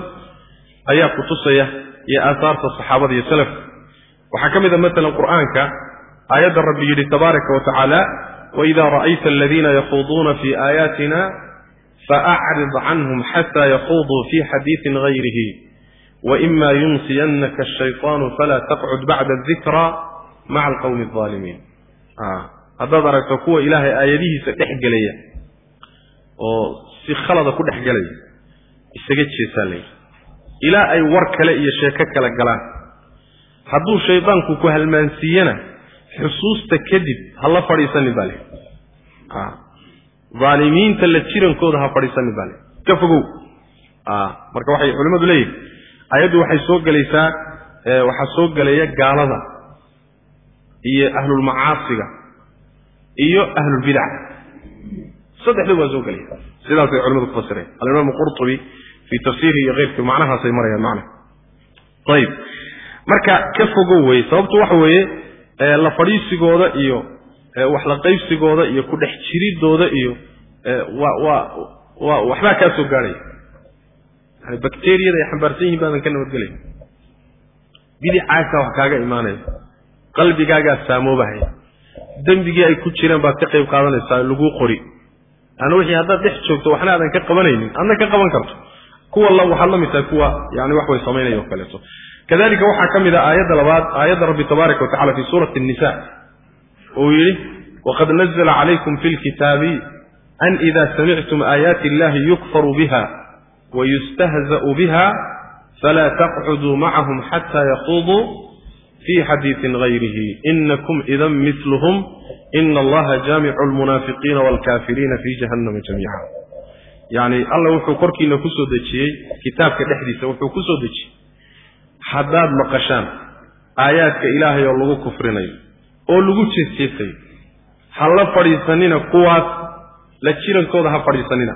ayaa ku tusaya iyo aahaarta saxaabada iyo salafka waxaa ka mid a maalan qur'aanka aayadda rabbi yidhi tabaaraka wa tacaala waida ra'ayta aladiina yakhuuduuna fi aayaatina faacrid canhum xataa yakhuduu fi xadiiin gayrihi. Waima yunsiyanaka ashayطaanu falaa taqcud bacda adikra maca alqawmi alظaalimiin haddaad aragto kuwa ilaahay aayadihiisa dhex oo si khalada ku dhex isaga jeesaa layidhi ilaa ay war kale iyo sheeko kale galaan. Hadduu shaydaanku ku halmaansiiyana xusuusta kadib ha la fadhiisanin baa lihi aalimiinta la jirankooda ha fadhiisanin baa lihi ka fogow. Marka waxay culimmadu leeyihiin ayaddu waxay soo gelaysaa waxaa soo gelaya gaalada iyo ahlulmacaasiga iyo ahlulbidaca saddexdu waa soo gelaya sidaasay culimadu ku fasireen. Alimaam qurtubi fii tafsiirihi iyo keyrkii macnahaasay marayaan macna. Ayib marka ka fogow weye sababtu waxa weeye la fadhiisigooda iyo wax la qaybsigooda iyo ku dhex jiridooda iyo waa waa waa waxbaa kaa gaadhaya yani bakteriyada ay xambaarsan yihiin baadan ka nabadgelaya bidicaasaa wax kaaga imaanaya. Qalbigaagaa saamoobahaya dembigii ay ku jireen baad ka qayb qaadanaysaa laguu qori. Ana wixii haddaad dhex joogto waxna aadan ka qabanaynin adna ka qaban karto kuwa la waxaad la mid tahay kuwa yani wax way samaynaya o kaleeto kadalika waxaa ka mid a aayadda labaad aayadda rabbi tabaaraka wa tacala fi suurati الnisa uu yidhi waqad nazla calaykum fi lkitaabi an ida samictum aayaati illahi yukfaru biha wayustahza'u biha falaa taqcuduu macahum xata yaquuduu fi xadiiثin gayrihi inakum idan miluhum ina allaha jaamicu lmunaafiqiina wاlkafiriina fi jahannama jamiica yani alla wuxuu korkiina ku soo dejiyey kitaabka dhexdiisa wuxuu ku soo dejiyey. Haddaad maqashaan aayaadka ilaahay oo lagu kufrinayo oo lagu jeesjeesayo ha la fadhiisanina kuwaas la jirankooda ha fadhiisanina.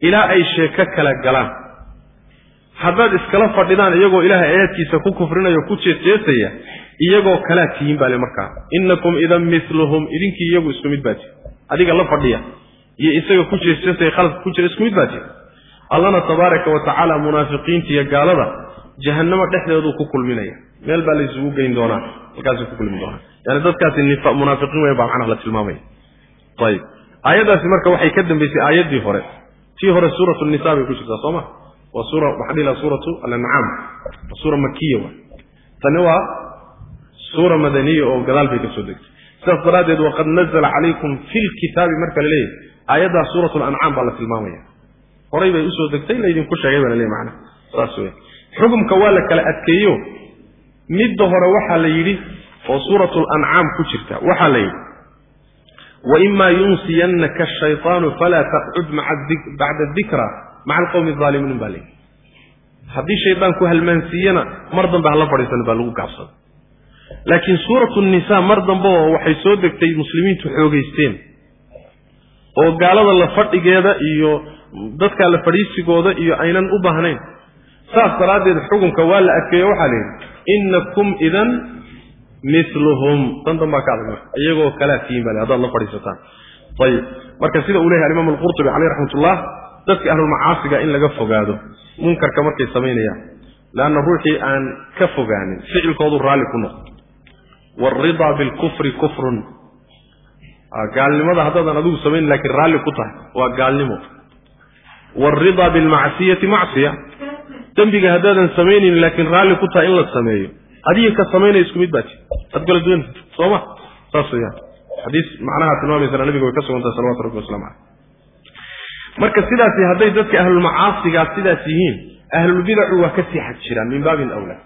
Ilaa ay sheeko kala galaan. Haddaad iskala fadhidaan iyagoo ilaahay aayaadkiisa ku kufrinaya o ku jeesjeesaya iyagoo kalaa tihiin baa le markaa. Innakum idan miluhum idinkii iyagu isku mid baa tihi adiga la fadhiya iyo isaga ku jeesjeesaya khaladka ku jira isku mid baa tihi allana tabaaraka wa tacaala munaafiqiinta iyo gaalada jahannamo dhexdeeduu ku kulminaya. Meel baa laysugu geyn doonaa halkaasuu ku kulmi doonaa. Yani dadkaasi munaafiqiin weyn baa macnaha la tilmaamaya. Ayib aayaddaasi marka waxay ka dambaysay aayaddii hore. Tii hore suuratu nisa bay ku jirtaa soo ma? Waa suura waxaa dhihi laha suuratu alancaam waa suura makiya wa tani waa suura madaniya oo gadaal bay ka soo degtay. Sidaas daraaddeed waqad nazla calaykum fi lkitaabi marka la aayaddaa suuratu lancaam baa la tilmaamaya. Horay bay u soo degtay laydinku sheegay baa la leeyahy macnaha saas weya xukumka waa la kala adkeeyo. Midda hore waxaa la yidhi oo suuratu lancaam ku jirta waxaa la yidhi waima yunsiyannaka ashayطaanu falaa taqcud bacda dikra. Maca alqowmi aalimiin baa layidhi haddii shaydaan ku halmaansiiyana mar dambe hala fadhiisan baa lagu gaabsada laakiin suuratu nisa mar dambe oo waxay soo degtay muslimiintu xoogeysteen oo gaalada la fadhigeeda iyo dadka la fadhiisigooda iyo aynan u baahnayn. Saas daraaddeed xukunka waa la adkeeyo waxaa la yidhi inakum idan miluhum tan danbaa ka adag iyagoo kalaa tihiin baa hadaad la fadhiisataan. Ayib marka sida uu leyahy alimaam alqurtubi caleyh raxmatullah dadka ahlulmacaasiga in laga fogaado munkarka markay samaynayaan leanna ruuxii aan ka fogaanin ficilkoodu raalli ku noqdo. Waalridaa bilkufri kufrun gaalnimada haddaadan adigu samayn laakiin raalli ku tahay. Waa gaalnimo. Waalridaa bilmacsiyati macsiya. Dembiga haddaadan samaynayn laakiin raalli ku tahay in la sameeyo. Adiga ka samaynaya isku mid baati ad kala duwanta sooma saas weyaan xadiis macnaha tilmaamaysana nabiga way ka sugantahay salawatu rabbi waslamu caleyh marka sidaasi hadday dadka ahlulmacaasigaa sidaas yihiin ahlulbidacu waa ka sii xag jiraan min baabin awlaa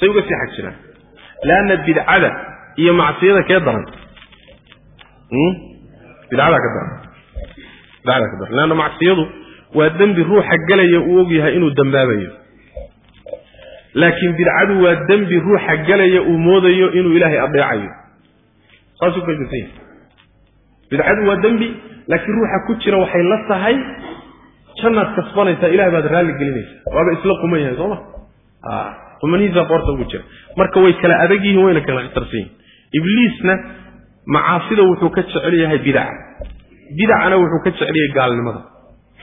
say uga sii xag jiraan. Leanna bidcada iyo macsiyada kee daran bidcadaa ka daran bidcadaa ka daran leanna macsiyadu waa dembi ruuxa gelaya uu ogyahay inuu dambaabayo. Laakiin bidcadu waa dembi ruuxa gelaya uu moodayo inuu ilaahay adeecayo saasuu kaysansan yahay bidcadu waa dembi laakiin ruuxa ku jira waxay la tahay jannaad kasbanaysaa ilahay baad raalli gelinaysaa waaba isla quman yahay sooma qumanihiisa qoorta ugu jira. Marka way kala adag yihiin wayna kala khatarsan yihiin ibliisna macaasida wuxuu ka jecel yahay bidaca bidacana wuxuu ka jecel yahay gaalnimada.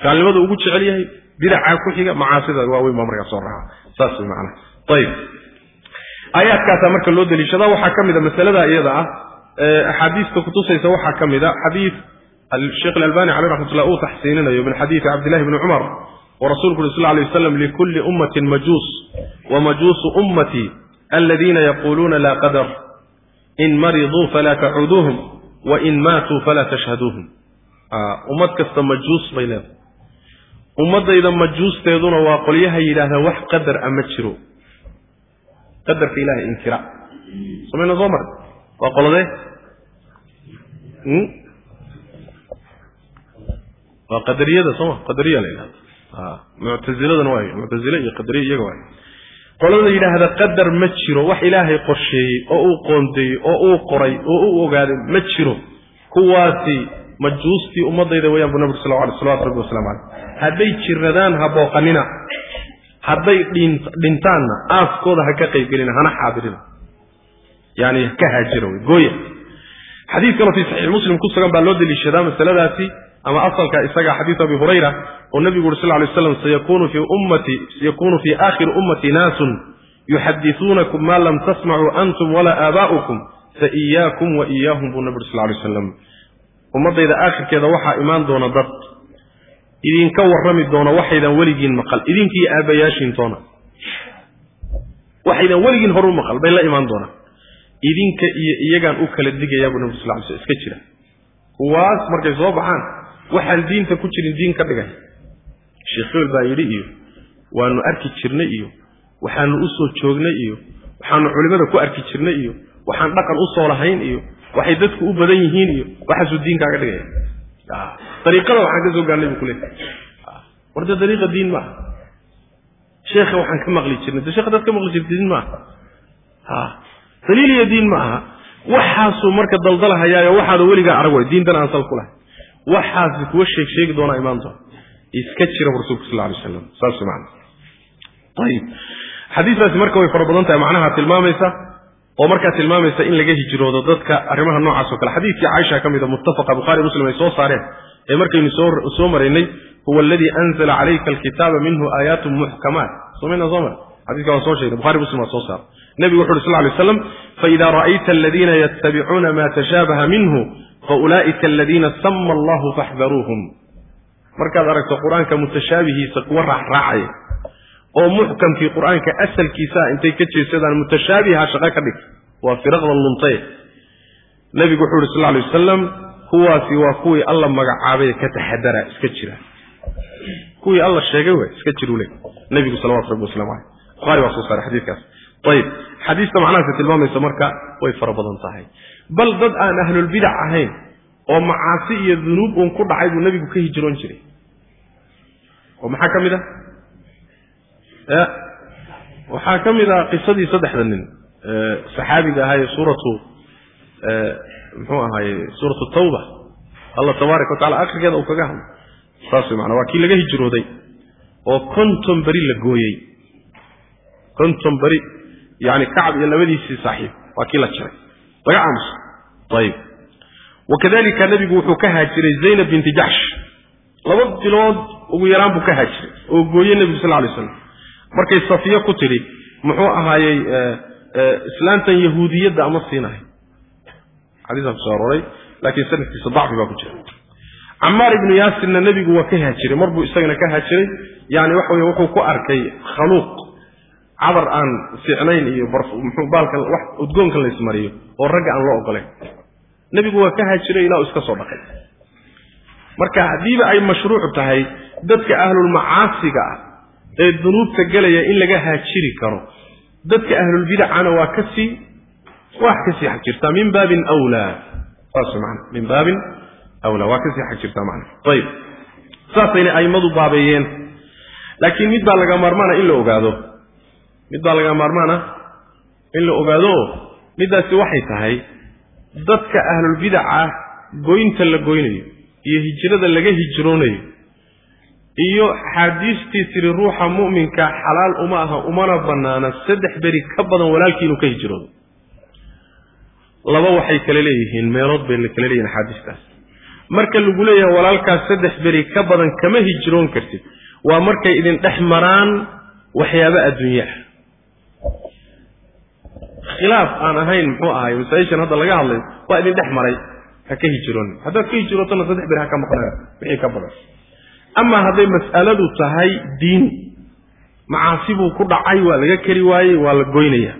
Gaalnimada ugu jecel yahay bidacaa ku xiga macaasida waaweyn baa markaa soo raca saas way macanaha ayib aayaadkaasaa marka loo daliishadaa waxaa ka mid a masalada iyada ah axaadiista kutusaysa waxaa ka mid a xadiid sheekh alalbani caleyh raxmatullah uu taxsiininayo min xadiidi cabdillahi bni cumar oo rasulku uri sal alay waslam likulli ummatin majuus wa majuusu ummatii aladiina yaquuluuna laa qadar in mariduu falaa tacuuduuhum wa in maatuu falaa tashhaduuhum ummad kasta majuus bay leedahay ummaddayda majuusteeduna waa qolyaha yidhaahdaa wax qadar a ma jiro qadarka ilahay inkira samayna soo mara waa qoladee waa qadariyada sooma qadariya la yidhahda muctaziladana waay muctazile iyo qadariya iyaga waay qolada yidhaahda qadar ma jiro wax ilaahay qorsheeyey oo uu qoondeeyey oo uu qoray oo u ogaaday ma jiro. Kuwaasi majuustii ummadayda wayaan bu nabig sal ala salawatu rabbi waslamu caleyh hadday jiradaan ha booqanina hadday dhintaanna aaskooda ha ka qaybgelina hana xaadirina. Yani ka haajira wey gooya. Xadiid kaloo fii saxiix muslim ku sugan baa loo deliishadaa masaladaasi ama asalka isaga xadiid abi hurayra oo nebigu uri sal lay slam sayakunu fii ummati sayakunu fii aakhiri ummati naasun yuxadisuunakum maa lam tasmacuu antum walaa aabaa'ukum faiyaakum wa iyaahum buu nabi uri sal lay slam ummaddayda aakhirkeeda waxaa imaan doona dad. Idinka warrami doona waxaydan weligiin maqal. Idinkiiyo aabbayaashiin toona waxaydan weligiin horu maqal. Bay la imaan doonaan idinka iyo iyagaan u kala digayaa buu nabi sal lay sl iska jira. Kuwaas markay soo baxaan waxaan diinta ku jirin diin ka dhigay. Sheekh hebel baa yidhi iyo waanu arki jirnay iyo waxaanu u soo joognay iyo waxaanu culimmada ku arki jirnay iyo waxaan dhaqan u soo lahayn iyo waxay dadku u badan yihiin iyo waxaasuu diinkaaga dhigaya dariiqada waxaan ka soo gaarnay buu kuleeyahay war dee dariiqa diin maaha sheekha waxaan ka maqli jirnay. De sheekha dad ka maqli jirta diin maaha ha daliil iyo diin ma aha. Waxaasuu marka daldalahayaayo waxaada weligaa arag way diintan aan sal ku waxaasi kuwa sheeg sheegi doonaa imaan doona iska jira rasuulku sal alay aslam saas man ayib. Xadiistaasi marka way fara badan tahay macnaha tilmaamaysa oo markaa tilmaamaysa in laga hijroodo dadka arrimaha noocaas o kale. Xadiidkii caaisha ka mida muttafaqa bukhari muslim ay soo saareen ee markaynu soo maraynay huwa aladii anzala calayka alkitaaba minhu aayaatun muxkamaat somayna soo mara xadika waan soo sheegnay bukhari muslim waa soo saara nebigu wuxu uhi sal lay slam faida ra'ayta aladiina yattabicuuna ma tashaabaha minhu faulaa'ika aladiina sama allahu faxdaruuhum markaad aragto qur'aanka mutashaabihiisa kuwa raacraacaya oo muxkamkii qur'aanka asalkiisaa intay ka jeesadaan mutashaabiha shaqo ka dhig waa firaqda luntay. Nebigu wuxuu uhi sal lay wasalam kuwaasi waa kuwii alla magacaabay ka taxadara iska jira. Kuwii alla sheegay way iska jirule nebigu salawatu rabbi waslamu caleyh buhari waa soo saaray xadiikaas ayib xadiista macnahaasi tilmaamaysa marka way fara badan tahay. Bal dad aan ahlulbidac ahayn oo macaasi iyo dunuub uun ku dhacay buu nebigu ka hijroon jiray. Oo maxaa ka mid ah? Ya waxaa ka mid ah qisadii saddexda nin saxaabiga ahaye suuratu muxuu ahaaye suuratu tawba. Allah tabaaraka wa tacala akhrigeeda uu kaga hadlo saas maanaa waa kii laga hijrooday oo konton beri la gooyey. Konton beri yani kacab iyo labadiisii saaxiib. Waa kii la jiray. Laga aamuso ayib. Wakadalika nebigu wuxuu ka haajiray zaynab binti jaxsh laba bilood ugu yaraan buu ka haajiray oo gooyey nebigu sal lay slam markay safiyo ku tidhi muxuu ahaayey islaantan yahuudiyadda ama siinahay xadiisaa ku soo arooray laakiin sanadkiisa dacfi baa ku jira. Camaar ibnu yaasirna nebigu waa ka haajiray mar buu isagana ka haajiray. Yani waxa wey wuxuu ku arkay khaluuq cadar aan fiicnayn iyo mxuu baalkan wax udgoonkan la ismariyo oo ragga aan loo ogolayn nebigu waa ka haajiray ilaa uu iska soo dhaqay. Marka haddiiba ay mashruuc tahay dadka ahlulmacaasiga ah ee dunuubta gelaya in laga haajiri karo dadka ahlulbidacana waa ka sii wax ka sii xag jirtaa min baabin wlaa saas mana min baabin wlaa waa ka sii xag jirtaa mana ayib saasayna a'immadu baabeeyeen. Laakiin mid baa laga maarmaana in la ogaado mid baa laga maarmaana in la ogaado middaasi waxay tahay dadka ahlulbidaca goynta la goynayo iyo hijrada laga hijroonayo iyo axaadiistii tiri ruuxa mu'minka xalaal uma aha umana bannaana saddex beri ka badan walaalkii inuu ka hijroodo. Laba waxay kale leeyihiin meelood bay kale leeyihiin axaadiistaas marka lagu leeyahay walaalkaas saddex beri ka badan kama hijroon kartid waa markay idin dhex maraan waxyaaba adduunye ah khilaaf aan ahayn muxuu ahay masaa-ishan hadda laga hadlayo waa idin dhex maray. Ha ka hijroon. Haddaad ka hijrootona saddex beri ha ka maqnaan wixii ka badan. Amaa hadday mas'aladu tahay diin. Macaasi buu ku dhacay waa laga keri waayey waa la goynaya.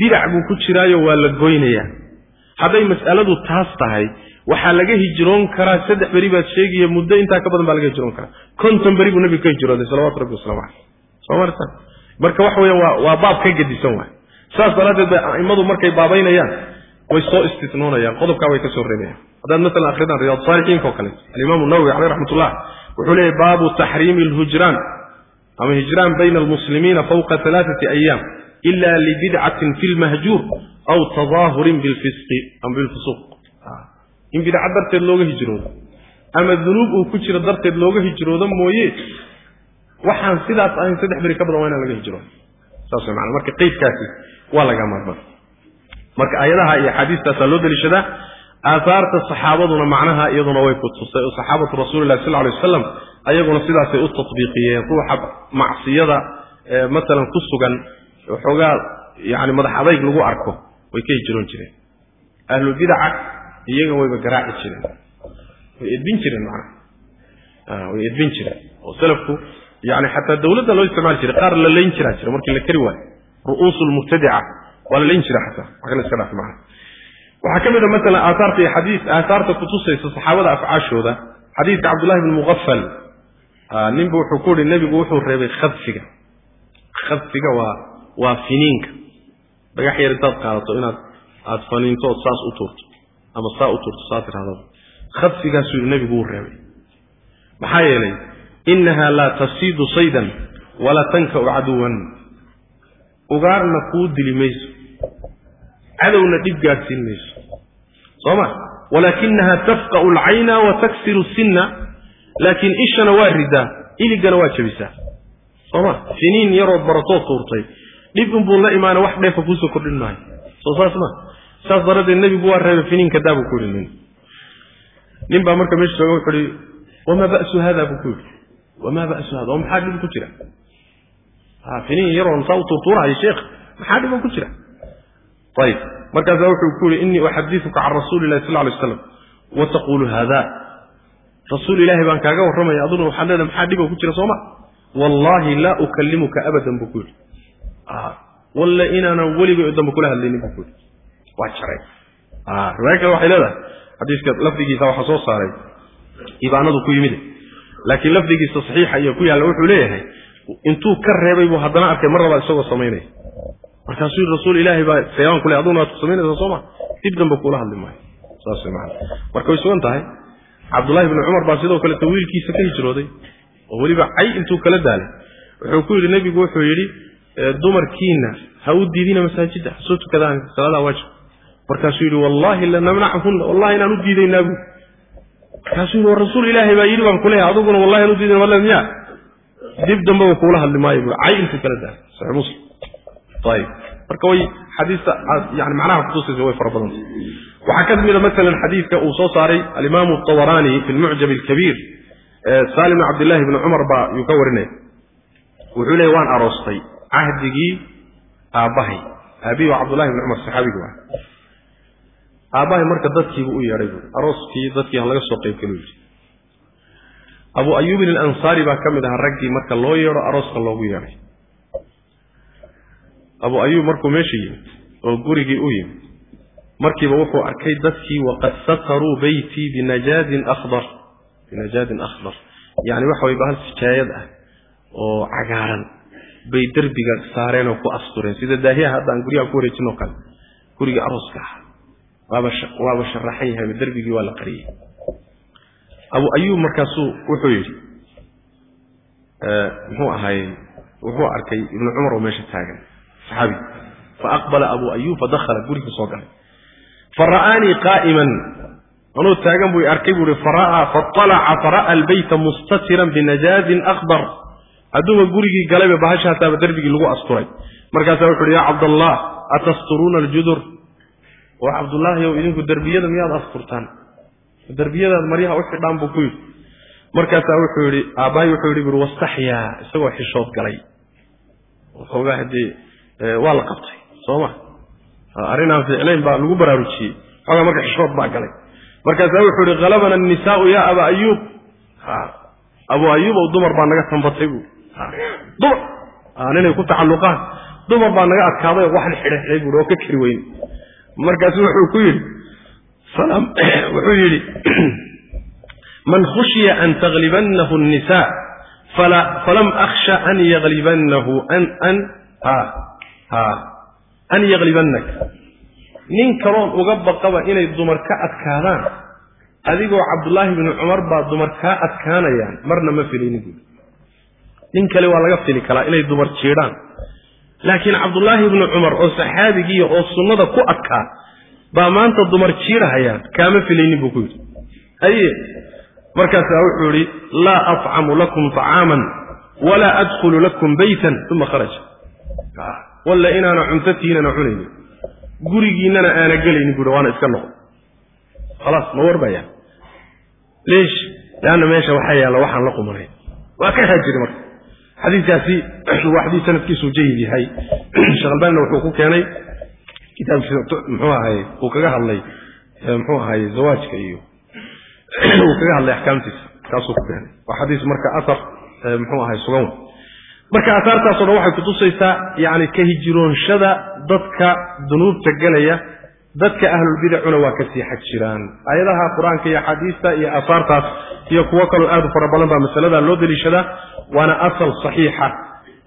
Bidac buu ku jiraayo waa la goynayaa hadday mas'aladu taas tahay waxaa laga hijroon karaa saddex beri baad sheegaya muddo intaa ka badan baa laga hijroon karaa. Konton beri buu nabigu ka hijrooday salawatu rabbi waslamu caleyh soo marta marka waxa weya waa waa baab ka gedisan waay saas daraaddeed bay a'immadu markay baabaynayaan way soo istisnoonayaan qodobkaa way ka soo reebayaan. Haddaad masalan akhridaan riyaad saalixiinka oo kaleeto alimaamu nawowi caleyh raxmatullah wuxuu leeyahy baabu taxriimi alhujraan ama hijraan bayna almuslimiina fawqa alaaati ayaam ila libidcatin fi lmahjuur aw tadaahurin bilfisqi ama bilfusuuq in bidca darteed looga hijroodo ama dunuub uu ku jiro darteed looga hijroodo mooye waxaan sidaas ahayn saddex beri ka badan waa inaan laga hijroodo saas way maana marka qeydkaasi waa laga maarmaan marka ayadaha iyo axaadiistaasaa loo daliishadaa aahaarta saxaabaduna macnaha iyaduna way ku tusay oo saxaabatu rasuulillahi sal alay wasalam ayaguna sidaasay u tatbiiqiyeen ruuxa macsiyada masalan ku sugan waxoogaa yani madax adayg lagu arko way ka hijroon jireen. Ahlubidaca iyaga wayba garaaci jireen. Way edbin jireen macnaha way edbin jireen. Oo salafku yani xataa dawladda loo isticmaali jiray qaar la layn jiraa jira markii la kari waayo ru'uusu lmubtadica waa la layn jira xataa wax kale iska dhaaf macna waxaa ka mid a masalan aaaarta iyo xadiis aaaarta kutusaysa saxaabada afcaashooda. Xadiidka cabdullahi bni muqafal ninba wuxuu ku uhi nebigu wuxuu reebay khadfiga. Khadfiga waa waa finiinka. Dhagax yar intaad qaadato inaad aada faniinto ood saas u tuurto ama saa u tuurto saa tidhahdaba khadfigaasuu yidhi nebigu wuu reebay. Maxaa yeelay innaha laa tasiidu saydan walaa tankau caduwan ugaarna kuu dili mayso. Cadowna dhib gaadhsiin mayso. Soo ma? Walaakinaha tafqa'u alcayna wa taksiru sinna laakiin ishana waa ridaa iligana waa jabisaa soo ma? Finiin yarood baratoo tuurtay. Dhib inbuu la imaana wax dheefa kuusoo kordhin maayo soo saas ma? Saas daraaddeed nebigu waa reebay finiinka daa buu ku yidhi nin nin baa marka meesha jooga wuxuu ihi wamaa ba'su hada buu ku yidhi. Wamaa ba'su hada oo maxaa dhib ku jira finiin yaroon saa u tuurtuurahayo sheekh. Maxaa dhiban ku jira? Ayib markaasaa wuxuu ku yihi innii uxadiuka can rasuuli illahi sal lay slam wa taqulu hada rasuul ilaahi baan kaaga warramaya aduna waxaad leedahay maxaa dhiban ku jira sooma? Wallaahi laa ukallimuka abadan buu ku yidhi. Walle inaanan weligay dambe kula hadlaynin buu ku yidhi. Waa jaray. Riwaaya kale waxay leedahay. Xadiiska lafdigiisa waxaa soo saaray. Ibaanadu ku yimid. Laakiin lafdigiisa saxiixa iyo ku yaalla wuxuu leeyahay intuu ka reebay buu haddana arkay mar labaad isagoo samaynaya markaasuu yidhi rasuul ilaahi baa seebaan ku le aduguna waad ku samaynaysaa soo ma dib dambe kuula hadli maayo. Saas maana marka way sugan tahay. Cabdullahi bni cumar baa sidoo kaleto wiilkiisa ka hijrooday oo weliba cay intuu kala daalay. Wuxuu ku yidhi nebigu wuxuu yidhi dumarkiina ha u diidina masaajidda soo tukadaan salaadaha waajib. Markaasuu yidhi wallaahi lanamnachunna wallahi inaan u diidaynaa bu markaasuu yidhi war rasuul ilaahi baa yidhi baan kuleeyahay aduguna wallahi aan u diidayna wala miya dib dambeba kuula hadli maayo bu cay kala daalay saxiix muslim. Ayib marka way xadiista yani macnaha kutusaysa way fara badanta waxaa ka mida masalan xadiidka uu soo saaray alimaamu atabaraani fi lmucjam alkabiir salim cabdillahi bni cumar baa yuu ka warinaya wuxuu leeyay waan aroostay cahdigii aabbahay. Aabihi waa cabdullahi bni cumar saxaabigi waa. Aabbahay marka dadkiibu u yeedhay buui arooskii dadkii ha laga soo qayb yidhi abu ayuubin alansaari baa ka mid ahaa raggii marka loo yeedho arooska loogu yeedhay. Abu ayuub markuu meesha yimid oo gurigii u yimid markiiba wuxuu arkay dadkii waqad sataruu beytii binajaadin akhdar. Binajaadin akhdar. Yani waxa way bahal sijaayad ah oo cagaaran bay derbiga saareen oo ku astureen. Sida daahiyaha hadda aan guryaha ku wareejin oo kale gurigii arooska ah waaba waaba sharaxan yahay derbigii waa la qariyey abu ayuub markaasuu wuxuu yidhi muxuu ahaay wuxuu arkay ibnu cumar oo meesha taagan saxaabi. Faaqbala abu ayuub fadakhala guriga soo galay. Fara'aanii qaa'iman. Anuu taagan buu arkay buu ihi faalaca fara'a albeyta mustatiran binajaazin akbar hadduuba gurigii galayba bahashaasaaba derbigii lagu asturay. Markaasaa wuxu uhi yaa cabdallah atasturuuna aljudur waa cabdullaahi ow idinku derbiyada miyaad asturtaan derbiyadaad maryaha u xidhaan buu ku yidhi. Markaasaa wuxuu yidhi aabbahay wuxuu yidhi buri wastaxyaa isagoo xishood galay. Waxoogaa haddee waa la qabtay soo ma? Arrin aan fiicnayn baa lagu baraarujiyey. Xoogaa marka xishood baa galay. Markaasaa wuxuu yihi halabana annisaau yaa aba ayuub. Abu ayuub ow dumar baa naga tambatay buu. Dumar ninay ku tacalluqaan. Dumar baa naga adkaaday oo waxan xidha xidhay buui oo ka keri weyne markaasu wuxuu ku yidhi [CLEARS THROAT] wuxuu yidhi [CLEARS THROAT] man khushiya an taglibanahu الnisa falam akhsha an yaglibanahu an an an yaglibannak nin kaloon uga baqaba inay dumar ka adkaadaan adigoo cabdullaahi bni cumar baa dumar kaa adkaanayaan marna ma filayni buui nin kale waa laga fili karaa inay dumar jiidhaan. Laakiin cabdullaahi bni cumar oo saxaabigiiya oo sunnada ku adkaa baa maanta dumar jiidhahayaan kaama filaynin buu ku yidhi. Aye markaasaa wuxuu yidhi laa afcamu lakum طacaaman walaa adkhulu lakum beytan uma kharaja. Walla inaana cuntatiinana cunaynin. Gurigiinnana aana gelaynin buui waana iska noqon. Khalaas ma warbaya leesh leanna meesha waxaa yaalla waxaan la qumanay waa ka haajiri marka. Xadiikaasi [CLEARS THROAT] waa xadiis sanadkiisuu jayid yahay. [CLEARS THROAT] Sheekh albanina wuxuu ku keenay kitaabkiisa muxuu ahay uu kaga hadlay muxuu ahay zawaajka iyo [CLEARS THROAT] uu kaga hadlay axkaamtiisa kaasuu ku keenay waa xadiis marka asar muxuu ahay sugan marka asaartaasoo dhan waxay kutusaysaa yani ka hijiroonshada dadka dunuubta gelaya dadka ahlulbidacuna waa ka sii xag jiraan aayadaha qur'aanka iyo axaadiista iyo aasaartaas iyo kuwo kaloo aad u fara badan baa masalada loo deliishadaa waana asal saxiixa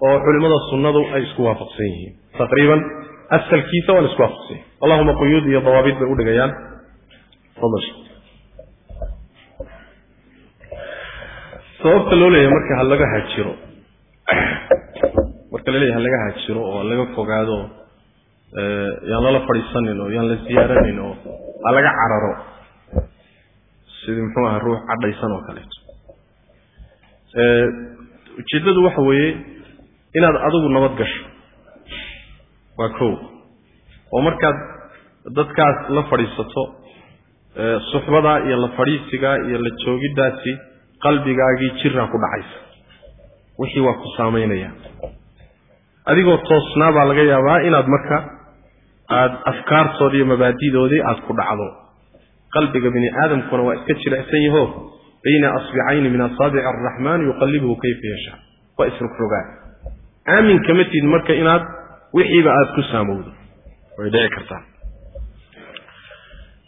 oo culimmada sunnadu ay isku waafaqsan yihiin. Taqriiban asalkiisa waa la isku waafaqsan yihiin allahuma quyuud iyo dawaabid bay udhigayaan sababta loo leeyahay marka ha laga hajiro marka la leeyahay ha laga hajiro oo laga fogaado yaan lala fadhiisanin oo yaan la siyaaranin oo ha laga cararo sidii muxuu aha ruux cadhaysan oo kaleeto ujeeddadu waxa weeye inaad adigu nabad gasho waa kow. Oo markaad dadkaas la fadhiisato suxbadaa iyo la fadhiisigaa iyo la joogiddaasi qalbigaagii jiraa ku dhacaysa. Wixii waa ku saamaynaya. Adigoo toosnaa baa laga yaabaa inaad marka aada afkaartoodii iyo mabaadidoodii aada ku dhacdo. Qalbiga bini aadamkuna waa iska jilicsan yaho. Bayna asbicayni min asaabici araxmaan yuqallibuhu kayfa yashaa. Waa isrogrogaa aamin kama tid marka inaad wixiiba aada ku saamowdo. Way dhici kartaa.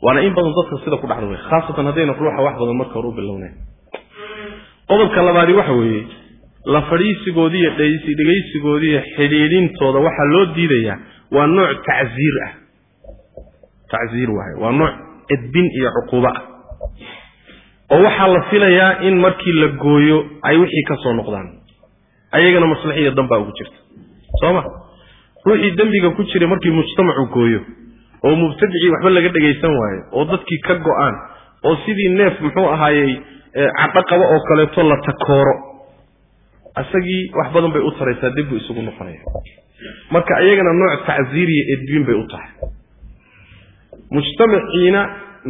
Waana in badan dadka sida ku dhacda wey khaasatan haddayna ruuxa wax badan marka hore u bilownayn. Qodobka labaadi waxa weeye la fadhiisigoodii iyo dhegaysigoodii iyo xidhiidhintooda waxaa loo diidayaa waa nooc tacziir ah. Tacziir waaye waa nooc edbin iyo cuquubo ah. Oo waxaa la filayaa in markii la gooyo ay wixii ka soo noqdaan. Ayagana maslaxiya dan baa ugu jirta. Soo ma ruuxii dembiga ku jiray markii mujtamacu gooyo oo mubtadicii waxba laga dhegaysan waayo oo dadkii ka go'aan oo sidii neef muxuu ahaayey cadho qaba oo kaleeto la takooro. Isagii wax badan bay u taraysaa dib buu isugu noqonaya marka ayagana nooc tacziir iyo edbin bay u tahay. Mujtamaciina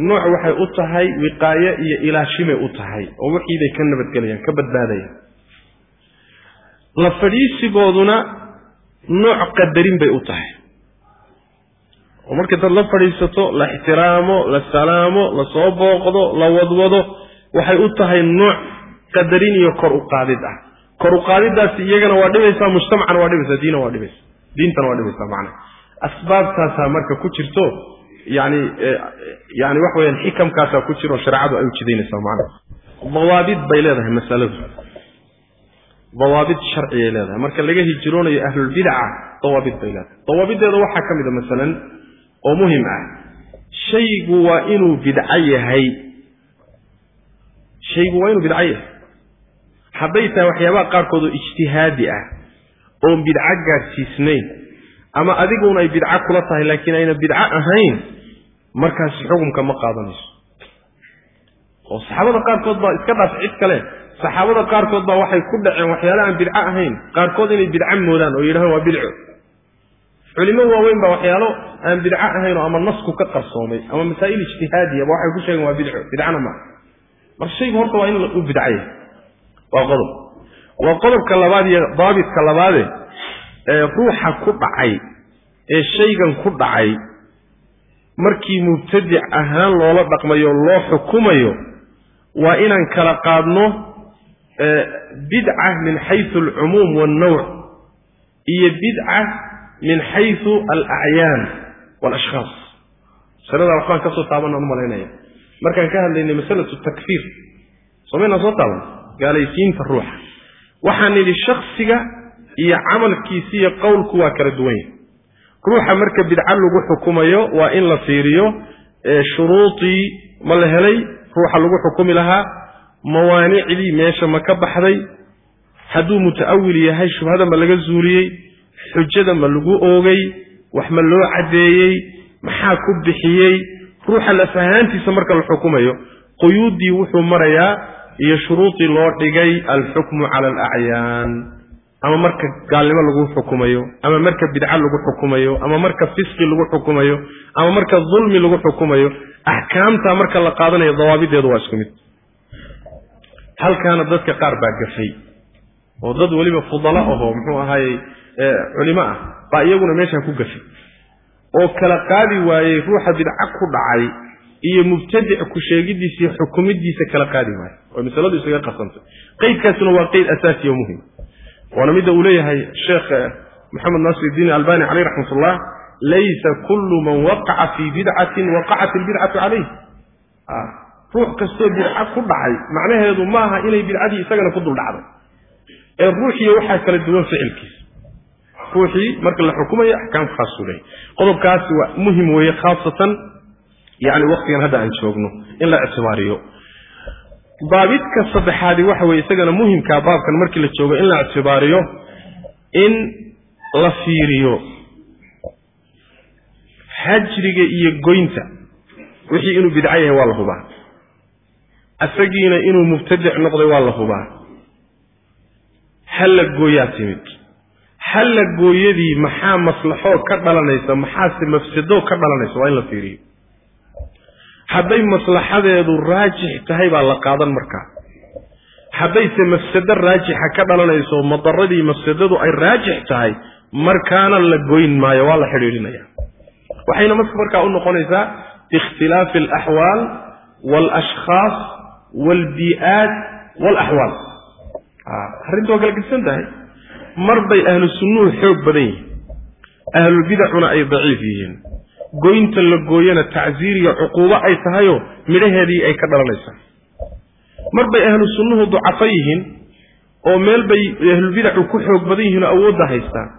nooc waxay u tahay wiqaaye iyo ilaashimay u tahay oo wixiibay ka nabadgelayaan ka badbaadayaan. La fadhiisigooduna nooc qadarin bay u tahay. Oo marka dad la fadhiisato la ixtiraamo la salaamo la soo booqdo la wadwado waxay u tahay nooc qadarin iyo kor u qaadid ah. Kor u qaadidaasi iyagana waa dhibaysaa mujtamacana waa dhibaysaa diina waa dhibaysa diintana waa dhibaysaa macnaha asbaabtaasaa marka ku jirto yani yani waxa weyaan xikamkaasaa ku jiro shareecadu ay ujidaynaysaa macnaha dawaabid bay leedahay masaladu dawaabid sharciyay leedahay. Marka laga hijroonayo ahlulbidaca dawaabid bay leedahay. Dawaabideeda waxaa ka mid a masalan oo muhiim ah. Shaygu waa inuu bidco yahay. Shaygu waa inuu bidco yahay. Hadday tahay waxyaabaha qaarkood oo ijtihaadi ah oon bidco gaadhsiisnayn ama adiguna ay bidco kula tahay laakiin ayna bidco ahayn markaasi xukumka ma qaadanayso. Oo saxaabada qaarkood baa iska dhaaf cid kale saxaabada qaarkood baa waxay ku dhaceen waxyaala aan bidco ahayn. Qaarkood inay bidco moodaan oo yidhahaan waa bidco. Culimo waaweyn baa waxyaalo aan bidco ahayn oo ama nasku ka qarsoomay ama masaa'il ijtihaadiyaba waxay ku sheegeen waa bidco. Bidcana maaha marka shaygu horta waa in u bidcaya waa qodob. Waa qodobka labaad iyo daabitka labaade ee ruuxa ku dhacay ee shaygan ku dhacay markii mubtadic ahaan loola dhaqmayo loo xukumayo waa inaan kala qaadno bidca min xaysu alcumuum waalnawc iyo bidca min xaysu alacyaan walashkhaas. Masaladaa waxbaan ka soo taabanaan u malaynaya. Markaan ka hadlaynay masalatu takfiir. Somaynaan soo taaban. Gaalaysiinta ruuxa. Waxaan nidhi shaksiga iyo camalkiisi iyo qowlku waa kala duwan yahay. Ruuxa marka bidco lagu xukumayo waa in la fiiriyo shuruudii ma la helay ruuxa lagu xukumi lahaa mawaanicdii meesha ma ka baxday? Hadduu muta'awil yahay shubhada ma laga zuuliyey xujada ma lagu oogay wax ma loo caddeeyey maxaa ku bixiyey? Ruuxa lafahaantiisa marka la xukumayo quyuuddii wuxuu marayaa iyo shuruudii loo dhigay alxukmu cala alacyaan ama marka gaalnimo lagu xukumayo ama marka bidco lagu xukumayo ama marka fisqi lagu xukumayo ama marka dulmi lagu xukumayo axkaamta marka la qaadanayo dawaabideedu waa isku mid halkaana dadka qaar baa gafay oo dad weliba fudalo ahoo muxuu ahaayey culimo ah baa iyaguna meeshaa ku gafay oo kala qaadi waayey ruuxa bidco ku dhacay iyo mubtadic ku sheegidiisa iyo xukumidiisa kala qaadi waaye oo masaladu isaga qasantay qeydkaasuna waa qeyd asaasi oo muhiim waana midda uu leeyahay sheekh maxamed naasir iddiin albani caleyh raxmat ullah laysa kullu man waqaca fii bidcatin waqacat ilbidcatu calayh ruux kastoo bidco ku dhacay macnaheedu maaha inay bidcadii isagana ku dul dhacday ee ruuxiiyo waxaa kala duwan ficilkiisa ruuxii marka la xukumayo axkaam khaasuu leeyahy qodobkaasi waa muhiim weeye khaasatan yani waktigan hadda aan joogno in la ictibaariyo. Daabidka saddexaadi waxa weye isagana muhimkaa baabkan markii la joogo in la ictibaariyo in la fiiriyo hajriga iyo goynta. Wixii inuu bidco yahay waa la hubaa isagiina inuu mubtadic noqday waa la hubaa. Halla gooyaa timid. Halla gooyadii maxaa maslaxoo ka dhalanaysa maxaase mafsado ka dhalanaysa waa in la fiiriyo. Hadday maslaxadeedu raajix tahay baa la qaadan markaa haddayse mafsado raajixa ka dhalanayso madaradii mafsadadu ay raajix tahay markaana la goyn maayo waa la xidhiidhinaya. Waxayna markaa u noqonaysaa biikhtilaafi alaxwaal waalashkhaas waalbii'aat waalaxwaal arrinta waa kala gedsan tahay. Mar bay ahlu sunnuhu xoog badan yihiin. Ahlulbidacuna ay daciif yihiin. Goynta la gooyana tacsiir iyo cuquubo ay tahayoo midhaheedii ay ka dhalanaysaa. Mar bay ahlu sunnuhu ducafo yihiin oo meel bay ahlulbidacu ku xoog badan yihiin oo awoodda haystaan.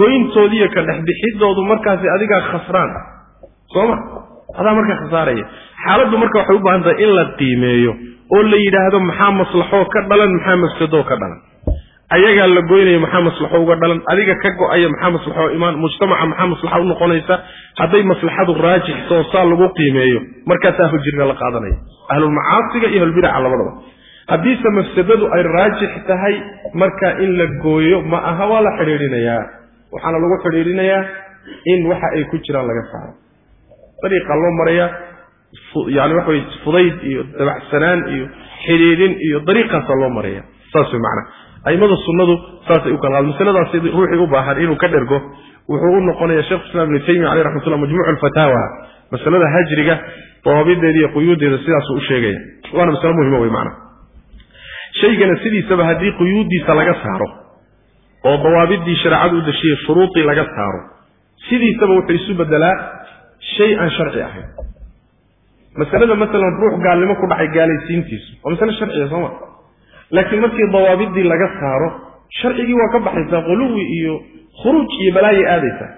Goyntoodiiyo ka dhexbixidoodu markaasi adigaa khasraan. Ah soo ma adaa markaa khasaaraya xaaladdu marka waxay u baahan tahay in la qiimeeyo oo la yidhaahdo maxaa maslaxoo ka dhalan maxaa mafsadoo ka dhalan. Ayagaa la goynaya maxaa maslaxo uga dhalan adiga ka go'aya maxaa maslaxo imaan mujtamaca maxaa maslaxa u noqonaysa hadday maslaxadu raajixto oo saa lagu qiimeeyo markaasaa hujriga la qaadanaya. Ahlulmacaasiga iyo ahlulbidaca labadaba. Haddiise mafsadadu ay raajix tahay marka in la gooyo ma aha waa la xidhiidhinayaa. Waxaana lagu xidhiidhinayaa in waxa ay ku jiraan laga saaro dariiqa loo maraya yani waxa weye fudayd iyo dabacsanaan iyo xidhiidhin iyo dariiqaasaa loo maraya. Saas way macnaa aimada sunnadu saasay u kala qaad masaladaas ruuxii u baahan inuu ka dhergo wuxuu u noqonaya sheekhu islam ibnu taymiya caleyh raxmatullah majmuucu alfataawa masalada hajriga dawaabideeda iyo quyuuddeeda sidaasuu u sheegaya. Waana masale muhima wey macnaa shaygana sidiisaba haddii quyuuddiisa laga saaro oo dawaabidii shareecadu u dashiyey shuruudii laga saaro sidiisaba wuxuu isu bedelaa shay aan sharci ahayn masalada masalan ruux gaalnimo ku dhacay gaalaysiintiisu waa masale sharciya sooma laakiin markii dawaabidii laga saaro sharcigii waa ka baxaysaa quluwi iyo khuruuj iyo balaayay aadaysaa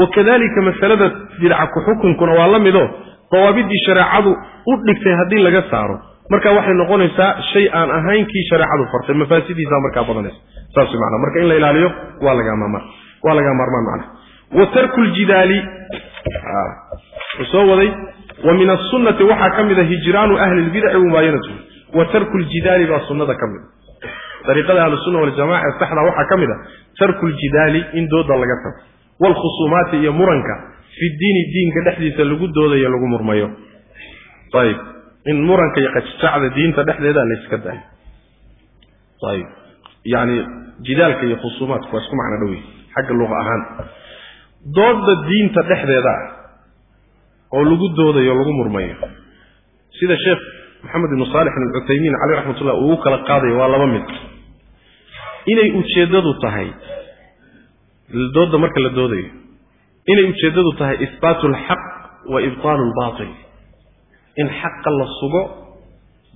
wakadalika masalada bidca ku-xukunkuna waa la mido dawaabidii shareecadu u dhigtay haddii laga saaro marka waxay noqonaysaa shay aan ahayn kii shareecadu fartay mafaasidiisa markaa badanaysa saas mana marka in la ilaaliyo waa laga maarmaan waa laga maarmaan macna wa tarku ljidaali wuxuu soo waday. Wa min asunnati waxaa ka mida hijraanu ahli lbidaci wamubaayanatuhum wa tarku ljidaali baa sunnada ka mida dariiqada ahlusunna waljamaca ee saxda waxaa ka mid a tarku ljidaali in dooda laga tago. Waalkhusuumaati iyo muranka fi diini diinka dhexdiisa lagu doodayo lagu murmayo. Ayib. In muranka iyo qajjacda diinta dhexdeeda layska daayo ayib. Yani jidaalka iyo khusuumaadku waa isku macno dhowey xagga luqa ahaan dooda diinta dhexdeeda ah oo lagu doodayo lagu murmayo. Sida sheekh maxamed ibnu saalix alcuthaymiin caleyh raxmatullah uu kala qaadayo waa laba mid. Inay ujeeddadu tahay dooda marka la doodayo inay ujeeddadu tahay ihbaatu alxaq wa ibtaalu albaatil in xaqa la sugo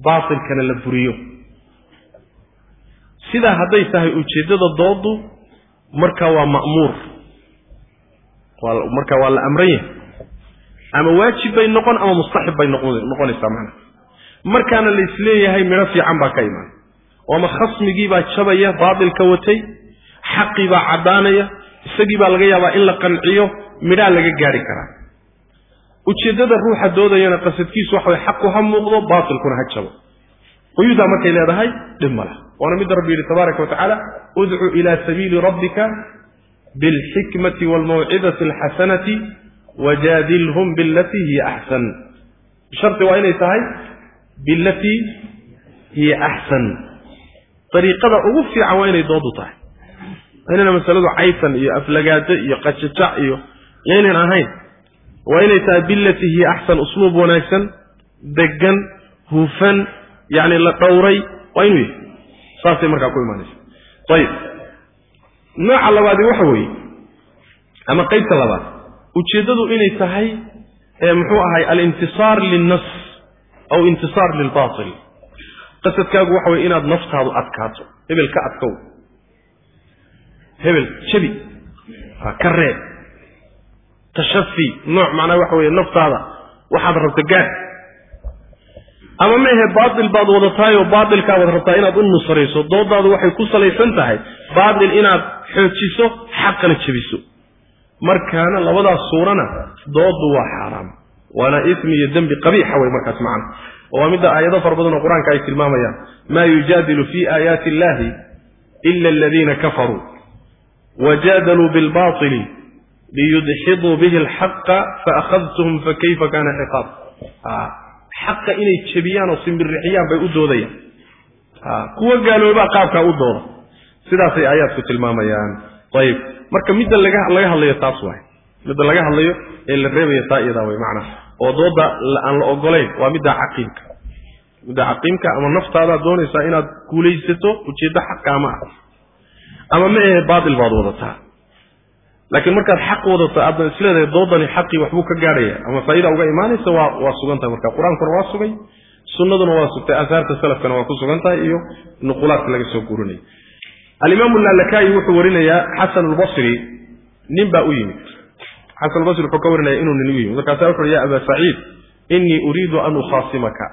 baatilkana la buriyo. Sidaa hadday tahay ujeeddada doodu marka waa ma'muur marka waa la amran yahay ama waajib bay noqon ama mustaxib bay noqonaysaa macnaha markaana la is leeyahay midho fiican baa ka imaan. Oo ama khasmigii baa jabaya baatilka watay xaqii baa caddaanaya isagii baa laga yaabaa in la qanciyo midhaa laga gaari karaa. Ujeeddada ruuxa doodayana qasadkiisu waxa way xaqu ha muuqdo baatilkuna ha jabo. Quyuudaa markay leedahay dhib ma lah waana midda rabbi yidhi tabaaraka wa tacaala udcu ilaa sabiili rabbika bilxikmati waalmawcidati alxasanati wajaadilhum bilatii hiya axsan shardi waa inay tahay bilatii hiya axsan dariiqada ugu fiican waa inay doodu tahay inayna masaladu caysan iyo aflagaado iyo qajajac iyo yaynan ahayn waa inay tahay bilatii hiya axsan usluub wanaagsan degan hufan yacni la dhowray waa inuu yahay saasay markaa ku imaanaysa ayib nooca labaadi waxa weeye ama qaybta labaad ujeeddadu inay tahay muxuu ahay alintisaar lilnas aw intisaar lilbatil qasadkaagu waxa weye inaad naftaadu adkaato hebel ka adkow. Hebel jabi ka reeb. Tashafi nooc macnaa waxa weeye naftaada waxaad rabta gaad ama ma ahe baatil baad wadatahay oo baatilkaa wad rabtaa inaad u nusrayso doodaadu waxay ku salaysan tahay baatil inaad xoojiso xaqana jebiso. Markaana labadaas suurana doodu waa xaaraam. Waana ismi iyo dembi qabiixa wey markaas macna waa midda aayado fara badan oo qur'aanka ay tilmaamayaan. Maa yujaadilu fi aayaati illahi ila aladiina kafaruu. Wajadaluu bilbaili liyudxiduu bihi alxaqa faakhadtuhum fakayfa kana ciqaab xaqa inay jebiyaan oo simbirixiyaan bay u doodayaan. Kuwa gaaloobaa qaabkaa u dooda sidaasay aayaadku tilmaamayaan. Ayib. Marka midda laga hadlayo taas waay. Midda laga hadlayo ee la reebayo taa iyadaa way macnaha oo dooda aan la ogolayn waa midda caqiimka. Midda caqiimka ama naftaadaad doonaysaa inaad guulaysato ujeeddo xaqaama ah ama ma ahe baatil baad wadataa laakiin markaad xaq wadato aadna isleedahay doodani xaqii waxbuu ka gaadhaya. Ama faa'iida uga imaanaysa waa waa sugan tahay. Marka qur'aankuna waa sugay sunnaduna waa sugtay aahaarta salafkana waa ku sugan tahay iyo nuqulaadka laga soo guurinaya alimaamu laalakayi wuxuu warinayaa xasan albasri nin baa u yimid. Xasan albasri wuxuu ka warinaya inuu nin u yimid. Markaasa wuxu ya aba saciid inii uriidu an ukhaasimaka.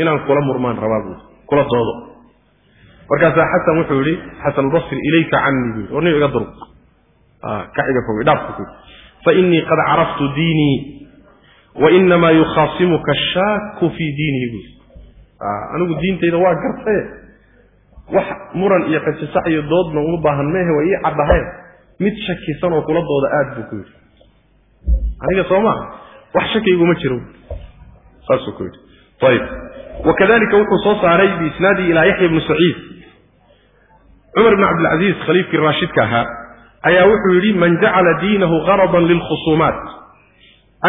Inaan kula murmaan rabaa buui kula doodo. Markaasaa xasan wuxuu yihi xasan albasri ilayka canii bui war nin iga durug kaxiga fog dhaafka ku. Fainii qad caraftu diinii wainamaa yukhaasimuka shaaku fii diinihi bui anigu diintayda waa gartaye wax muran iyo qajisac iyo doodna uma baahan mehe waa ii caddahayn mid shakisan oo kula dooda aad buu ku yidhi. Aniga soo maa wax shaki iguma jiro. Saasuu ku yidhi. Ayib wakadalika wuxuu soo saaray biisnaadihi ilaa yaxya bni saciid. Cumar bn cabdilcaziiz khaliifkii raashidka ahaa ayaa wuxuu yidhi man jacala diinahu garadan lilkhusuumaat.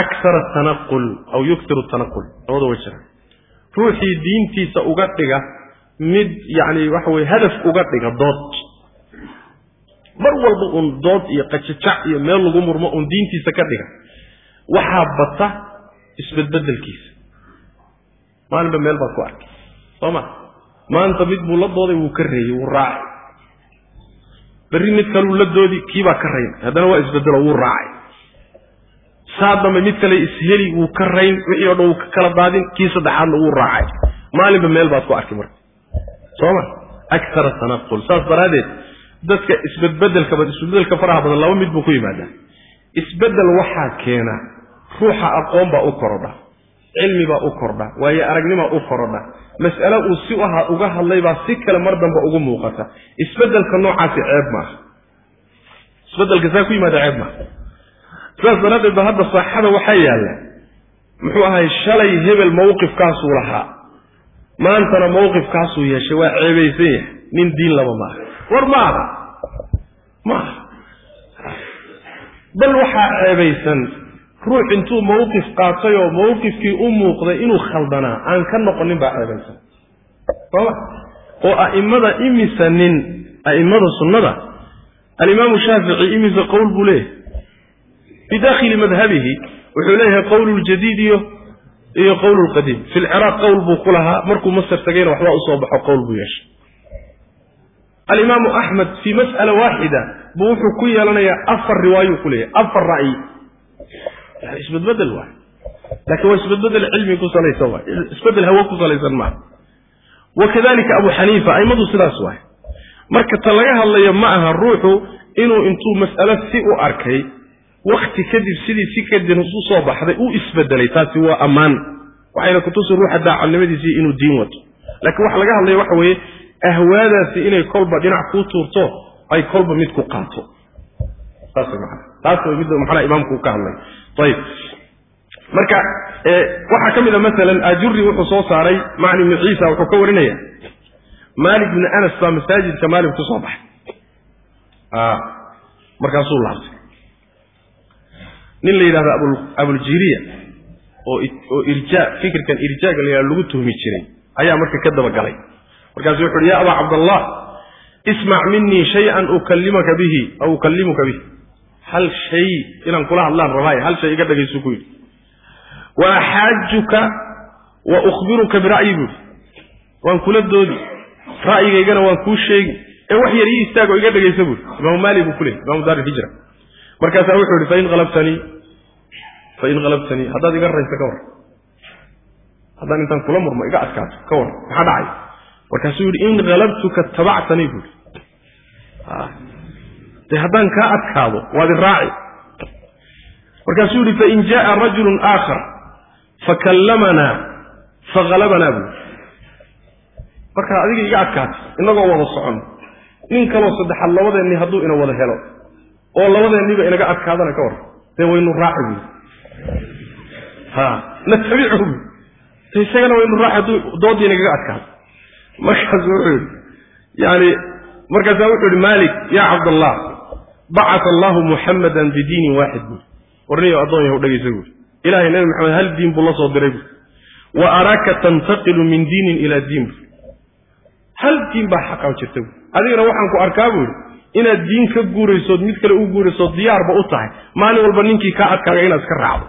Akara tanaqul aw yuktiru tanaqul. Labada way jiraan. Ruuxii diintiisa uga dhiga mid yacni waxa weye hadaf uga dhiga dood. Mar walba uun dood iyo qajajac iyo meel lagu murmo uun diintiisa ka dhiga waxaa bata isbedbedelkiisa. Maalinba meel baad ku arkay soo ma? Maanta mid buu la dooday wuu ka reeyey wuu raacay berri mid kaleu la doodi kiibaa ka rayn haddana waa isbedelo wuu raacay. Saa dambe mid kale isheli wuu ka rayn wixii o dhan wuu ka kala daadin kii saddexaadna wuu raacay. Maalinba meel baad ku arkay marka soo ma? Akara tanaqul saas daraaddeed dadka isbedbedelka bad faraha badan laba mid buu ku yimaadaa. Isbedel waxaa keena ruuxa aqoon baa u korodha cilmibaa u kordha waayo aragnimaa u korodha mas'ale uu si uga hadlay baa si kale mar dambe ugu muuqata. Isbeddelka noocaasi ceeb maaha. Isbeddelka saa ku yimaada ceeb maaha. Sidaas daraaddeed ba hadda saaxada waxaa yaalla. Muxuu ahay shalay hebel mawqifkaasuu lahaa. Maantana mawqifkaasuu yeeshay waa ceebaysan yahay. Nin diin laba maaha. War ma aha ma aha bal waxaa ceebaysan ruux intuu mawqif qaatay oo mawqifkii u muuqday inuu khaldanaa aan ka noqonin baa ceebaysan sooma. Oo a'immada imisa nin a'immada sunnada alimaamu shaafici imisa qowl buu leeyahay. Bidakhili madhabihi wuxuu leeyahay qowl ljadiid iyo iyo qowl lqadiim fi lciraaq qowl buu ku lahaa markuu masar tagayna waxbaa u soo baxo qowl buu yeeshay. Alimaamu axmed fii mas'ala waaxida buu wuxuu ku yeelanayaa afar riwaayuu ku leeyahay afar ra'yi yani isbedbedel waay. Laakiin waa isbedbedel cilmi ku salaysan waay. Isbedel hawo ku salaysan maaha wakadalika abu xaniifa aimadu sidaas waay. Marka ta laga hadlayo ma aha ruuxu inuu intuu mas'alo si u arkay wakti kadib sidii si kadib u soo baxday u isbedelay taasi waa ammaan. Waxayna kutusi ruuxa daacadnimadiisii inuu diin wato. Laakiin waxa laga hadlaya waxa weeye ahwaadaasi inay kolba dhinac kuu tuurto ay kolba mid ku qaato. Saas maa taas way midda maxaa imaamku ka hadlay. Ayib. Marka waxaa ka mid a masalan ajuri wuxuu soo saaray macni ibnu ciisa wuxuu ka warinaya malik bni anas baa masaajidka maalik ku soo baxay. Markaasuu laabtay nin la yidhahdo abuljiriya oo irja fikirkan irjaaga la yidhahdo lagu tuhmi jiray ayaa marka ka dabagalay markaasu wuxu uhi ya abaa cabdallah ismac minii shay-an ukallimaka bihi aw ukallimuka bihi hal shay inaan kula hadlaan rabaaye hal shay iga dhagaysu ku yidhi. Wa axaajuka wa ukhbiruka bira'yi buuhi waan kula doodi ra'yigaygana waan kuu sheegi. Ee wax yar ii istaagoo iga dhagaysa buuhi imaamu maali buu ku leeyay imaamu daar ilhijra markaasaa wuxuu yihi fain alabtanii fain halabtanii haddaad iga rayso ka war. Haddaan intaan kula murmo iga adkaato ka war. Maxaa dhacay? Markaasuu yidhi in halabtuka tabactanii buuhi de haddaan kaa adkaado waad i raaci. Markaasuu yihi fain jaءa rajulu aakhar fakallamanaa fahalabanaa buui markaa adiga iga adkaatay inagoo wada socon. Nin kaloo saddexaad labadeenni hadduu ina wada helo oo labadeenniba inaga adkaadana ka war dee waynu raaci buui ha natabichu buui de isagana waynu raaci hadduu doodii inagaga adkaato markaasu wuxuu yidhi yani markaasaa wuxuu yihi malik ya cabdallah bacata allahu muxamadan bidiinin waaxid buui warniyo addoon yahu dhegaysa buui ilahay nabi maxamed hal diin buu la soo diray buui wa araaka tantaqilu min diinin ilaa diin buui hal diin baa xaqaa jirta buui adigana waxaan ku arkaa buu yidhi inaad diin ka guuraysood mid kale u guuraysood diyaarba u tahay. Maalin walba ninkii kaa adkaaga inaad iska raacdo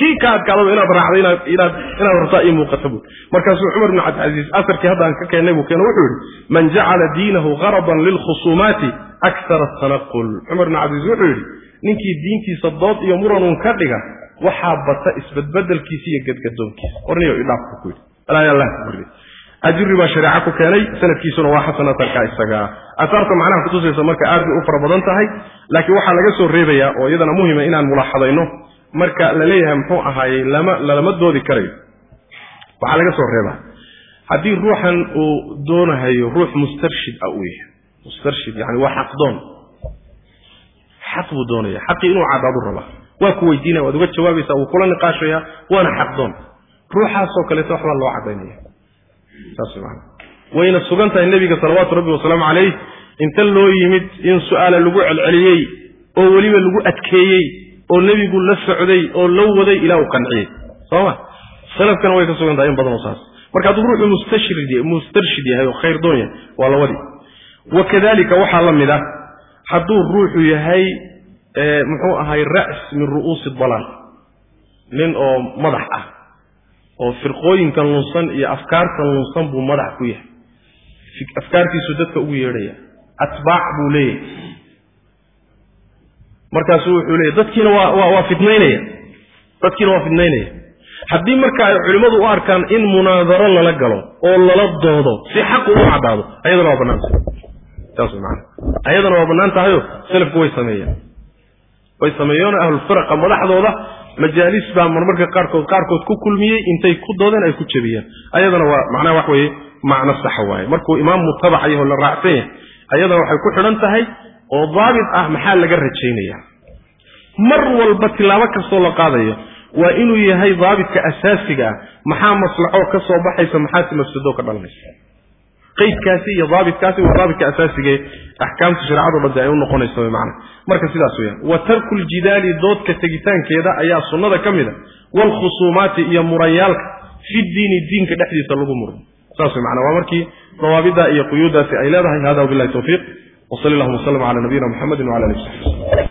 kii kaa adkaadaba inaad raacdo inaad rabtaa ii muuqata buui markaasuu cumar bn cabdilcasiis asarkii hadda aan ka keennay buu keeno wuxuu yidhi man jacala diinahu garadan lilkhusuumaati aksara atanaqul cumar bn cabdilcasiis wuxuu yidhi ninkii diintiisa dood iyo muranun ka dhiga waxaa bata isbedbedelkiisa iyo gadgadoonkiisa warniyo idhaafku ku yidhi. Alaayalah ajuri baa shareeco ku keenay sanadkiisuna waa xasan asarkaa asaarta macnaha kutusaysa marka aad bay u fara badan tahay laakiin waxaa laga soo reebayaa oo iyadana muhima inaan mulaaxadayno marka la leeyahay muxuu ahaayey lama lalama doodi karayo waxaa laga soo reebaa. Haddii ruuxan uu doonahayo ruux mustarshid ah uu yahay. Mustarshid yani waa xaqdoon xaq buu doonaya xaqii inuu cadaadu rabaa. Waa ku weydiinaya waad uga jawaabaysaa wuu kula niqaashaya waana xaqdoon ruuxaasoo kaleeto waxbaa loo cadaynaya saas maana wayna sugan tahay nebiga salawaatu rabbi wasalaamu calayh. Inta loo yimid in su'aala lagu celceliyey oo weliba lagu adkeeyey oo nebigu la socday oo la waday ilaa uu qanciyey sooma? Salafkana way ka sugan tahay in badan oo saas. Marka hadduu ruuxu mustarshid yahay oo khayr doon yahay waa la wadi. Wakadalika waxaa la mid ah hadduu ruuxu yahay muxuu ahay ra's min ru'uusi dalaal nin oo madax ah oo firqooyinkan lunsan iyo afkaartan lunsan buu madax ku yahay. Afkaartiisu dadka ugu yeedhaya atbaac buu leeyahay markaasuu wuxuu leeyahy dadkiina waa fidnaynaya dadkiina waa fidnaynaya haddii marka ay culimmadu u arkaan in munaadaro lala galo oo lala doodo si xaqu u caddaado ayadana waa bannaan tahay. Saas maana ayadana waa bannaan tahayo salafku way sameeyeen way sameeyeeno ahlulfiraqa madaxdooda majaalis baa marmarka qaarkood qaarkood ku kulmiyey intay ku doodeen ay ku jebiyeen ayadana waa macnaha wax weeye macno saxa waaye. Markuu imaam mutabac yaho la raacsan yahay ayadana waxay ku xidhan tahay oo daabit ah maxaa laga rajaynaya? Mar walba tilaabo kastoo la qaadayo waa inuu yahay daabitka asaasiga ah. Maxaa maslaxo ka soo baxaysa maxaase mafsado ka dhalanaysa? Qaydkaasi iyo daabitkaasi waa daabitka asaasigae axkaamta shareecado dhan ay u noqonayso macna. Marka sidaas weyaan wa tarku ljidaali doodka tegitaankeeda ayaa sunnada ka mid a. Waalkhusuumaati iyo muranyaalka fi diini diinka dhexdiisa lagu murmo. Saas wey macana waa markii dawaabidda iyo quyuuddaasi ay leedahay. Hada wabillahi tawfiiq وصلى اللهم وسلم على نبينا محمد وعلى اله وصحبه